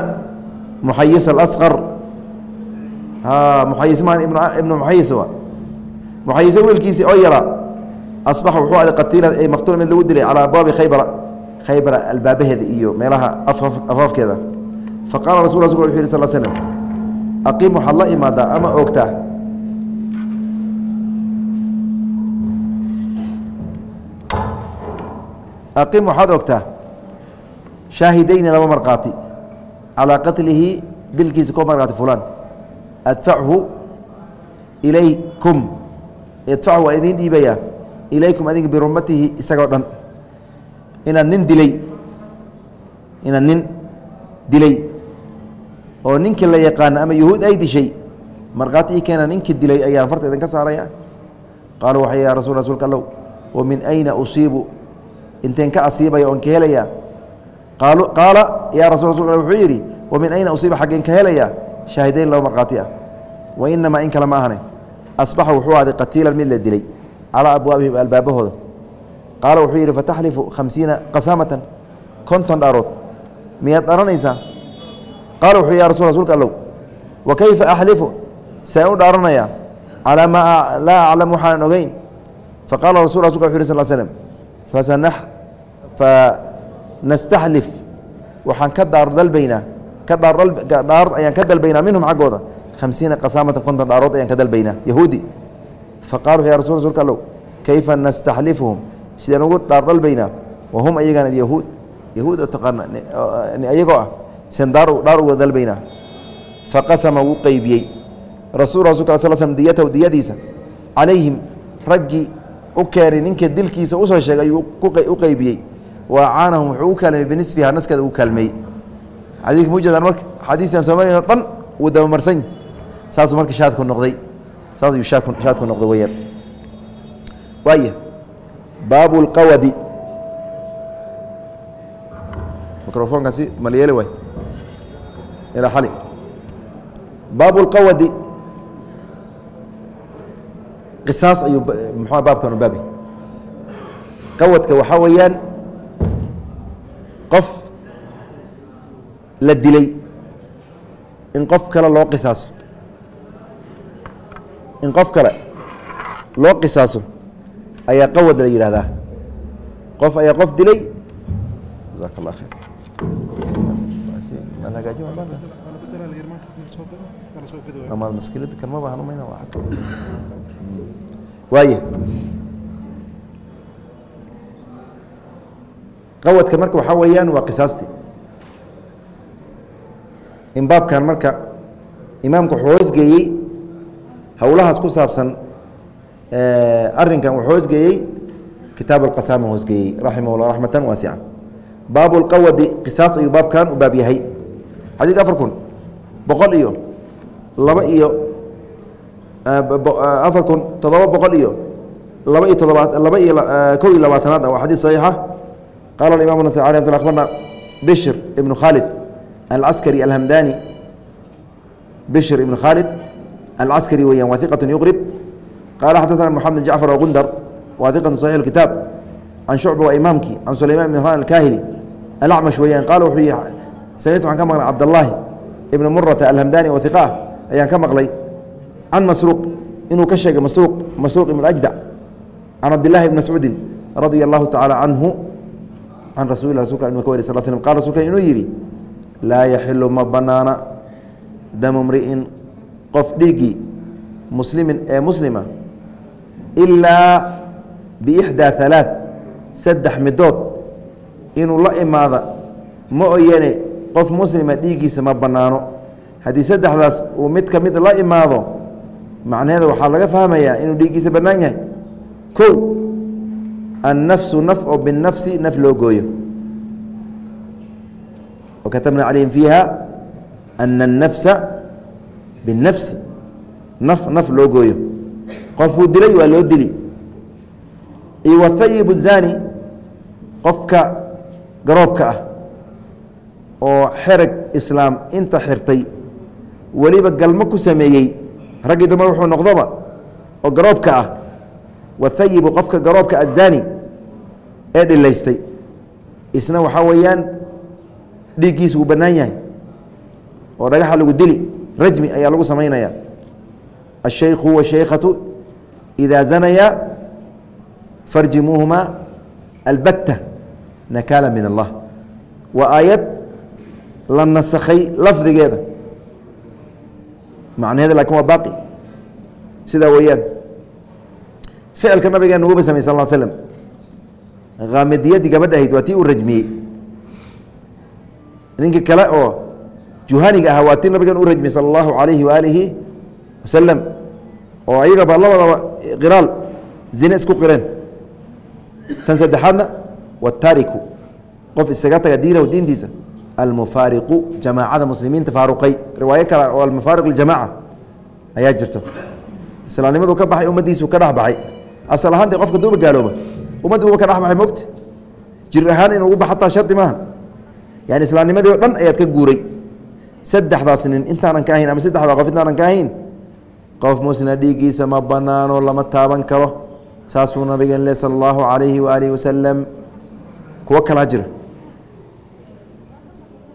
muxayis alasqar muxayis maan ibnu muxayis wa muxayise wiilkiisii oo yaraa asbaxa wuxuu aday qatiilan ay maqtuula mid lagu dilay calaa abwaabi khaybara khaybara albaabaheeda iyo meelaha afaafkeeda fa qaala rasul rasul wuxu yih sal slm aqiim waxaad la imaadaa ama oogtaa aqiim waxaad ogtaa shaahidayni laba markhaati calaa qatlihi dilkiisa ko markhaati fulaan adfachu ilaykum idfachu waa idiin dhiibayaa ilaykum adinka birumatihi isagoo dhan. Inaad nin dilay. Inaad nin dilay. Oo ninkii la yaqaana ama yahuud ay dishay markhaati ii keena ninkii dilay ayaan farta idinka saaraya. Qaaluu waxay ya rasul rasuulka allow wa min ayna usiibu? Inteen ka asiibaya oon ka helaya. Qaalu qaala yaa rasul rasulka wuxuu yidhi wa min ayna usiiba xaggeen ka helaya. Shaahidayn laba markhaati ah. Wa inamaa in kale ma ahane. Asbaxa wuxuu aaday qatiilan mid la dilay calaa abwaabihim albaabahooda qaala wuxuu yidhi fataxlifu khamsiina qasaamatan konton dhaarood miyaad dharanaysaa qaala wuxuu ya rasul rsulka allow wa kayfa axlifu see u dhaaranayaa calaa maa laa aclam waxaanan ogeyn faqaala rasul rasulka wuxu yhi sal slm fanastaxlif waxaan ka daar dalbaynaa ka dhaar ayaan ka dalbaynaa minhum xaggooda khamsiina qasaamatan konton dhaarood ayaan ka dalbaynaa yahuudi faqala ya rasul rasulka allow kayfa nastaxlifuhum sidaan ugu dhaar dalbaynaa wahum ayagaan alyahuud yahuud oo taqaana ayagoo ah daar dhaar uga dalbaynaa faqasama wuu qeybiyey rasul rasulka sl slm diyatahu diyadiisa calayhim raggii u keenay ninka dilkiisa u soo sheegay ayuu u qeybiyey wa acaanahum wuxuu u kaalmeeyey binisfiha naskeeda uu kaalmeeyey xadiidka mujadan marka xadiiskan soomaliya dhan wuu dabamarsan yahy saasuu marka shaadku noqday saas ayuu shaadku noqday weyaan waaya baabu lqawadi microfonkaasi malyeeli waay ilaa xali. Baabu lqawadi qisaas qof la dilay in qof kale loo qisaaso in qof kale loo qisaaso ayaa qawad la yidhaahdaa. Qof ayaa qof dilay. Jazaaka allah khayr ama maskilada kalma baahan umayna waa waaya qawadka marka waxaa weeyaan waa qisaasti in baabkan marka imaamku wuxuu hoosgeeyey howlahaas ku saabsan arinkan wuxuu hoosgeeyey kitaab alqasaama hoosgeeyey raximah llah raxmatan waasica baabu lqawadi qisaas ayuu baabkan u baab yahay. Xadiidka afar kun boqol iyo laba iyo afar kun toddoba boqol iyo laba iyo todoba laba iyo kow iyo labaatanaad waa xadiid saxiixa. Qala imam nas alي mt abarna bishr ibn khaalid alcaskari alhamdani bishr ibn khaalid alcaskari weeyaan waa iqat yuqrib qala xadaثna mxamed bn jacfar gundar waa iqat صaxix اkitaab can shucba waa imaamkii can sulayman ibn ran alkahili alacmash weeyaan qala wuxuu yihi samictu waxaan ka maqlay cabdاllahi ibn murata alhamdani oo iqa ah ayaan ka maqlay can masruuq inuu ka sheegay masruuq masruuq ibn ajdac can cabdillahi ibn mascuudin radia allahu tacaala canhu can rasul rasulka inu ka wari sal slm qal rasulka inuu yidhi laa yaxilu qof dhiiggii muslimin ee muslima ilaa biixdaa halaaث saddex midood. Inuu la imaada ma oyane qof muslima dhiiggiisa ma banaano haddii saddexdaas uu mid ka mid la imaado macnaheeda waxaa laga fahmayaa inuu dhiiggiisa bannaan yahay. Ko annafsu naf oo binafsi naf loo gooyo. Wakatabna calayhim fiiha ana annafsa binafsi naf naf loo gooyo qofuu dilay waa loo dili iyo wathayib الzani qofka garoobka ah oo xerag islaam inta xirtay weliba galmo ku sameeyey raggii dumar wuxuu noqdoba oo garoobka ah wathayibu qofka garoobka azani ee dhilaystay isna waxaa weeyaan dhiiggiisa wuu bannaan yahay oo dhagaxa lagu dili rajmi ayaa lagu samaynaya الشhaykhu والشhaykhatu إidaa zanaya farjimuuhumaa albatta nakaala min allah waa aayad la nasakhay lafdigeeda macnaheeda lakin waa baaqi sidaa weeyaan ficilka nabigeena wuuba samey sal l slm haamidiyadii gabadha ahayd waa tii uu rajmiyey ninkii kale oo juhaniga ahaa waa tii nabigan u rajmiyey sala allahu alayhi waalihi wasalam oo ayagaba labadaba qiraal zine isku qireen. Tan saddexaadna wataariku qof isaga taga diinahu diintiisa almufaariqu jamaacada muslimiinta faaruqay. Riwaayo kale oo almufaariq ljamaca ayaa jirto. Islaamnimadu ka baxay ummaddiisu ka dhex baxay asal ahaantii qofka duuba gaalooba ummaddii uba ka dhex baxay mogta jir ahaan inuu ugu baxataa shardi maaha yani islaamnimadii o dhan ayaad ka guuray saddexdaas nin intaanan ka ahayn ama saddexdaa qof intaanan ka ahayn qof musna dhiiggiisa ma banaano lama taaban karo. Saasuu nabigeen le sala allahu calayhi waalihi wasalam kuwo kalaa jira.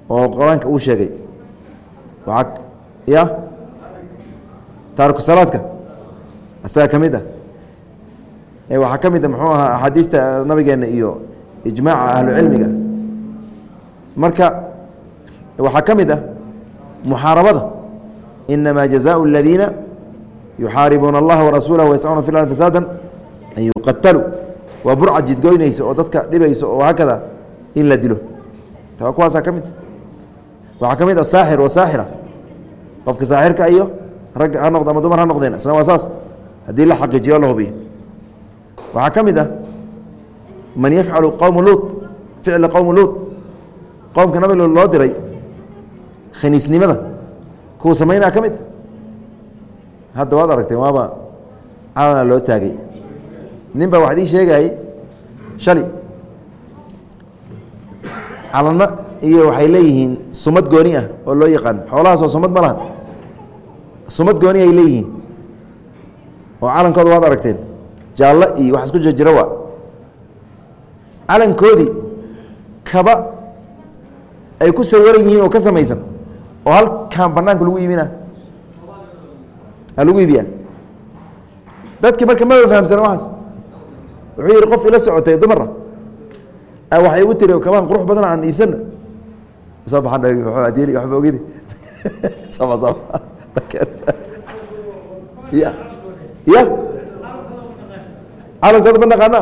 Oo qur'aanka uu sheegay. Waa ya? Taariku salaadka? Isaga ka mid ah. Waxaa ka mid a muxuu ahaa axaadiista nabigeena iyo ijmaaca ahlu cilmiga. Marka waxaa ka mid ah muxaarabada inamaa jazaءu اladiina yuxaaribuuna allaha warasuulahu wayascuuna fi ardi fasaada an yuqataluu waa burcad jidgoynaysa oo dadka dhibaysa oo hakada in la dilo ta kuwaasaa ka mid waxaa ka mid a saaxir wasaaxira qofka saaxirka iyo rag ha noqdo ama dumar ha noqdeen isna waa saas haddii la xaqiijiyo la hubiyo waxaa ka mid ah man yafcalu qowmu luud ficla qowmu luud qowmka nabi loo diray khaniisnimada. Kuwa samaynaa ka mid. Hadda waad aragteen waaba calana loo taagay. Nin baa wax dii sheegayey shali. Calanna iyo waxay leeyihiin sumad gooni ah oo loo yaqaan. Xoolahaasoo sumad ma laha. Sumad gooni ay leeyihiin. Oo calankooda waad aragteen. Jaallo iyo wax isku jirjiro waa. Calankoodii kaba ay ku sawaran yihiin oo ka samaysan oo halkaan banaanka lagu iibina? Lagu iibiyaa? Dadkii marka maba fahamsana waxaas. Wuxuu yihi qof ila socotay dumara waxay igu tiri kabaan qurux badan aan iibsana soo baxan adiyeli waxba ogedi sama sama ya ya calankooda ma naqaana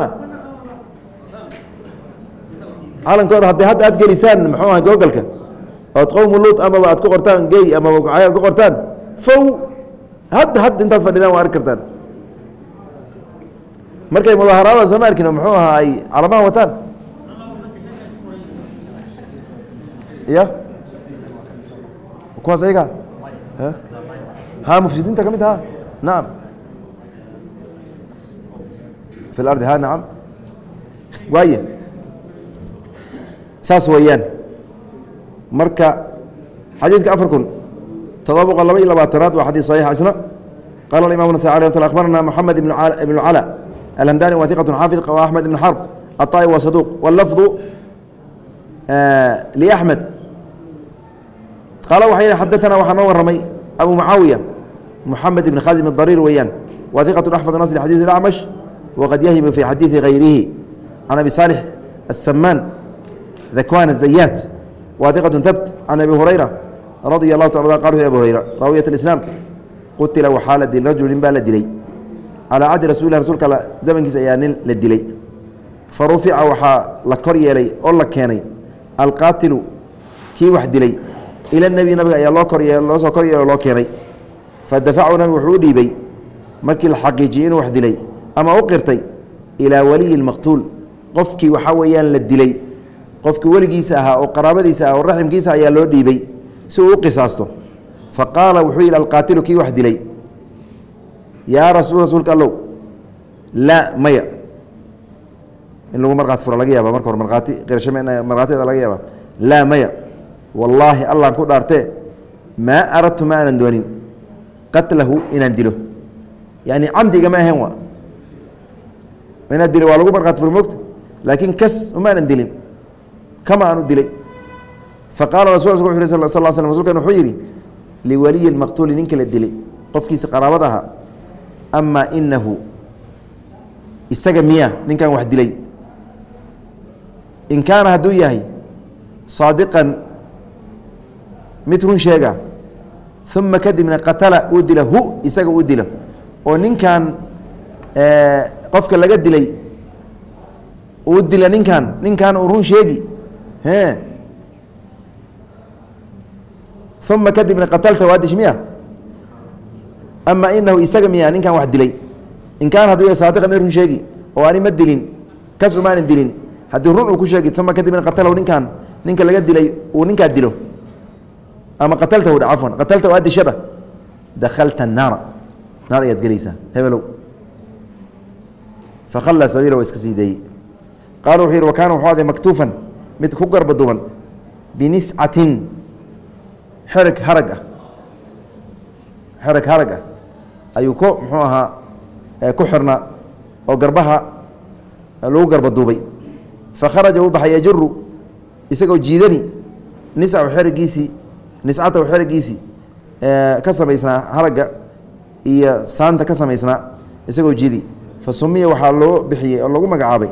calankooda haddii hadda aad gelisaan muxuu aha googalka ood qowmu luut amaba aad ku qortaan gey amaba ku qortaan. Fow hadda hadda intaad fadhidaan waa arki kartaan. Markay mudaaharaada soo ma arkin muxuu ahaa ay calamaha wataan? Ya kuwaas ayaga? Ha mufsidiinta ka mid ha nacam fi lardi ha nacam waaye. Saas weeyaan marka xadiidka afar kun todoba boqol laba iyo labaatanaad waa xadiid saxiix isna. Qaala aimam nasaai alh tal barana moxamed ibnu cala alhamdani waa iqat xaafid wa axmed ibn xarb aطaai waa saduq. Wlafdu eh, liaxmed qaala waxay xadaana waxaa noo waramay abu mucaawiya moxamed ibn khazim adariir weeyaan. Waa iqat axfad nas xadiid اacmash waqad yahimu fi xadiidi hayrihi can abi saalix asamaan dakwan azayaat waatiqatu thabt can abi hurayra radia allahu taala qal abi hurayra raawiyat islaam qutila waxaa la dilay rajulu nin baa la dilay calaa cahdi rasulilah rasuulka al zamankiisa ayaa nin la dilay fa rufica waxaa la kor yeelay oo la keenay alqaatilu kii wax dilay ila nebi nabiga ayaa loo korye loo soo kor yeelo loo keenay fa dafacahu nabigu wuxuu u dhiibay markii la xaqiijiyey inuu wax dilay ama u qirtay ilaa waliyi maqtuul qofkii waxaa weeyaan la dilay qofkii weligiisa ahaa oo qaraabadiisa ah oo raximkiisa ayaa loo dhiibay si uu u qisaasto. Fa qaala wuxuu yidhi alqaatilu kii wax dilay. Yaa rasul rasuulka allow. Laa maya. In lagu markhaati fura laga yaaba marka hore markhaati qirashame markhaatida laga yaaba laa maya. Wallaahi allaan ku dhaartee maa aradtu ma aanan doonin. Qatlahu inaan dilo. Yacni camdiga ma ahayn waa inaad dilo waa lagu markhaati fura mogta laakiin kas uma aanan dilin kama aanu dilay faqaala rasul u sal sl sl rsulkan wuxuu yidhi liwaliyi lmaqtuuli ninka la dilay qofkiisa qaraabad ahaa amaa inahu isaga miya ninkan wax dilay. In kaana hadduu yahay saadiqan mid run sheega uma kadibna qatala uu dila hu isaga uu dilo oo ninkan qofka laga dilay uu dila ninkan ninkan uu run sheegi uma kadibna qatalta waa dish miya ama inahu isaga miya ninkan wax dilay in kaana hadduu saadiqa mid run sheegi oo ani ma dilin kas umaanan dilin haddii run uu ku sheegi uma kadibna qatalahu ninkan ninka laga dilay uu ninkaa dilo ama qataltahu cafwan qataltahu aa dishada dakalta naara naar ayaad gelaysaa hebelow fakhalla sabiila waa iska sii daeyey qaala wuxuu yidhi wa kaana wuxuu aday maktuufan mid ku garba duban biniscatin xereg harag ah. Xereg harag ah. Ayuu ku muxuu ahaa ku xirnaa oo garbaha lagu garba duubay. Fakharaja uu baxay yajuru isagoo jiidani. Niscahu xerigiisii niscatahu xerigiisii ka samaysnaa haragga iyo saanta ka samaysnaa isagoo jiidi. Fa sumiya waxaa loo bixiyey oo lagu magacaabay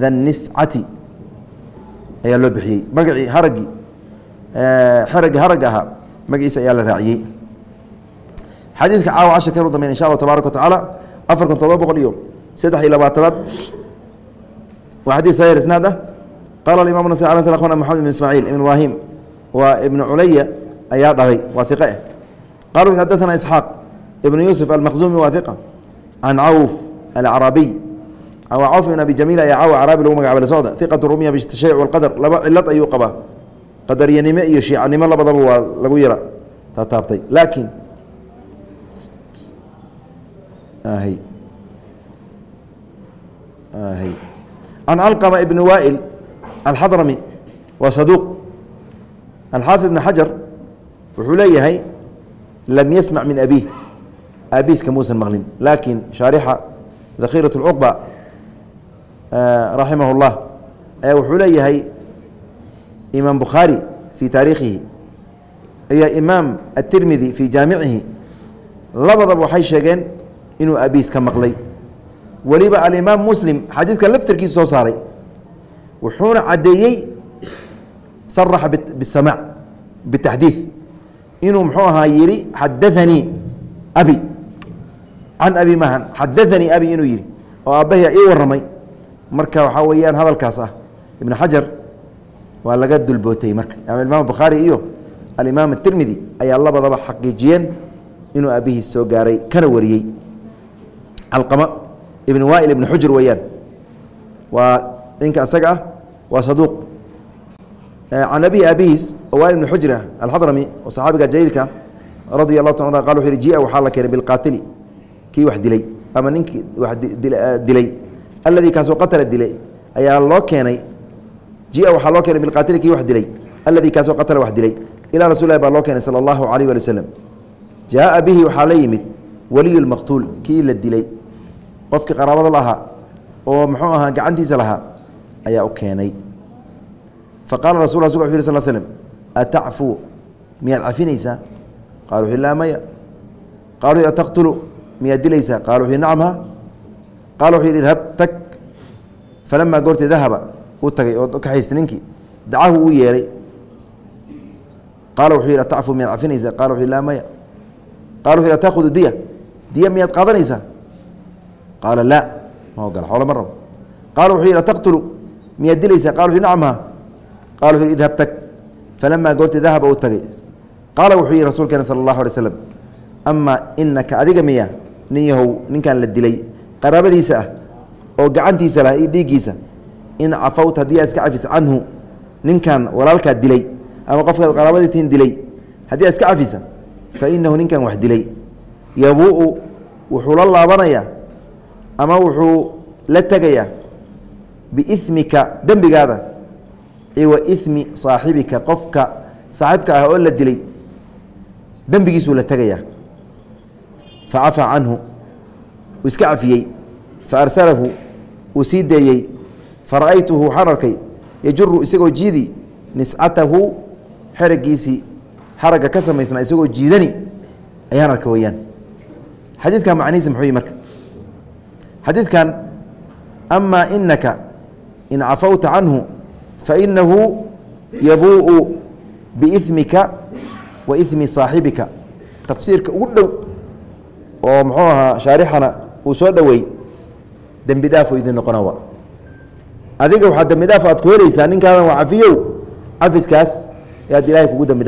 thanniscati ayaa loo bixiyey. Magacii haraggii xeragii haragga ahaa magaciisa ayaa la raaciyey. Xadiidka caawa cashirkan u dambeyn insha allahu tabaaraka wa tacaala afar kun todoba boqol iyo saddex iyo labaatanaad. Waa xadis saxiix isnaad ah. Qaala alimam nasai ala akhwana maxamed ibn ismaaciil ibn ibraahim waa ibnu culaya ayaa dhalay waa iqe eh. Qala wuxu xadaثana isxaaq ibnu yuusuf almaqzumi waa iqa can cawf alcarabiy cawf ibn abi jamiil ayaa caawa caraabi lagu magacaba la socda. Iqatu rumiya bitashayc walqadar laba cilad ayuu qabaa. Qadaryanimo iyo shiicanimo labadaba waa lagu yara. Taataabtay laakiin can alqama ibn waa'il alxadrami waa saduuq alxaafid ibn xajar wuxuu leeyahay lam yasmac min abiih. Aabiiska muusan maqlin. Laakiin shaarixa dakhiiraة اlcuqba raximah اllah ayaa wuxuu leeyahay imaam bukhaari fii taariikhihi. Iyo imaam atirmidi fii jaamicihi labadaba waxay sheegeen inuu aabiis ka maqlay. Weliba alimaam muslim xadiidkan laftarkiisa soo saaray. Wuxuuna caddeeyey saraxa bisamaac bitaxdiid inuu muxuu ahaa yihi xadaanii abi. Can abi mahan xadaanii abi inuu yihi oo aabbahi ii warramay marka waxaa weeyaan hadalkaas ah ibn xajar waa laga dulbootay marka. Imaam bukhaari iyo alimaam atirmidi ayaa labadaba xaqiijiyeen inuu aabihiis soo gaaray kana wariyey. Calqama ibn waa'il ibn xujr weeyaan. Waa ninka asaga ah waa saduuq. Can abihi aabihiis oo waa'il ibn xujr alxadrami oo saxaabiga jaliilka radia allahu ta qal wuxu yhi jia waxaa la keenay bilqaatili kii wax dilay ama ninkii wax dilay alladii kaasoo qatala dilay ayaa loo keenay. Jia waxaa loo keenay bilqaatili kii wax dilay. Alladii kaasoo qatala wax dilay. Ilaa rasul lahi baa loo keenay sala allahu alayh wali waslem jaaa bihi waxaa la yimid waliyu lmaqtuul kii la dilay. Qofkii qaraabada lahaa oo muxuu ahaa gacantiisa lahaa ayaa u keenay. Faqala rasul rasulka wuxu yh sl slm atacfuu miyaad cafinaysaa? Qala wuxu laa maya qala wuxu ataqtulu miyaad dilaysaa? Qala wuxu nacamha qala wuxu yidhi idhab tag falamaa goortee dahaba uu tagay oo kaxaystay ninkii dacahu uu yeehay qaala wuxuu yidhi atacfuu miyaad cafinaysaa qala wuxu laa maya qala wuxu yhi ataahudu diya diya miyaad qaadanaysaa qaala laa ma ogola xoolo ma rabo qala wuxuu yidhi ataqtulu miyaad dilaysaa qala wuxu nacamha qala wuxu yhi idhab tag falamaa goortee dahaba uu tagay. qaala wuxuu yihi rasuulkeena sala allahu alay slam amaa inaka adiga miya nin yahow ninkan la dilay qaraabadiisa ah oo gacantiisa lah iyo dhiiggiisa in cafawt haddii aad iska cafisa canhu ninkan walaalkaa dilay ama qofkaad qaraabadiitiin dilay haddii aad iska cafisa fa inahu ninkan wax dilay. Yabuu wuxuu la laabanayaa ama wuxuu la tegayaa biimika dembigaada iwa imi saaxibika qofka saaxibka ah oo la dilay dembigiisuu la tegayaa facafaa canhu uu iska cafiyey faarsalahu uu sii deeyey fara'aytuhu waxaan arkay yajuru isagoo jiidi niscatahu xeragiisii xaragga ka samaysnaa isagoo jiidani ayaan arka weyaan xadiidkan macnihiisa muxuu yihi marka xadiidkan ama inaka in cafawta canhu fainahu yabuuءu biimika wa imi saaxibika. Tafsiirka ugu dhow oo muxuu ahaa shaarixana uu soo dhoweey dembi dhaafo idin noqonawa. Adiga waxaa dembi dhaaf aad ku helaysaa ninkaadan waa cafiyow cafiskaas ayaad ilaahay kugu dembi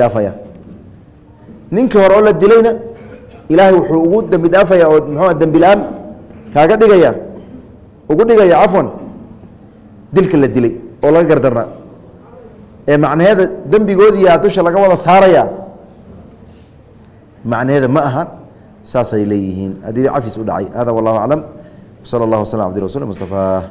ninka hore oo la dilayna ilaahay wuxuu ugu dembi dhaafaya oo muxuu dembi la'aan kaaga dhigaya ugu dhigaya cafwan dilka la dilay oo laga gardarnaa ee macnaheeda dembigoodiiyaa dusha laga wada saaraya macnaheeda ma ahan saasay leeyihiin. Haddii cafis u dhacay hada wallahu aclam. Sala allah waslam abdi rasul mustafaa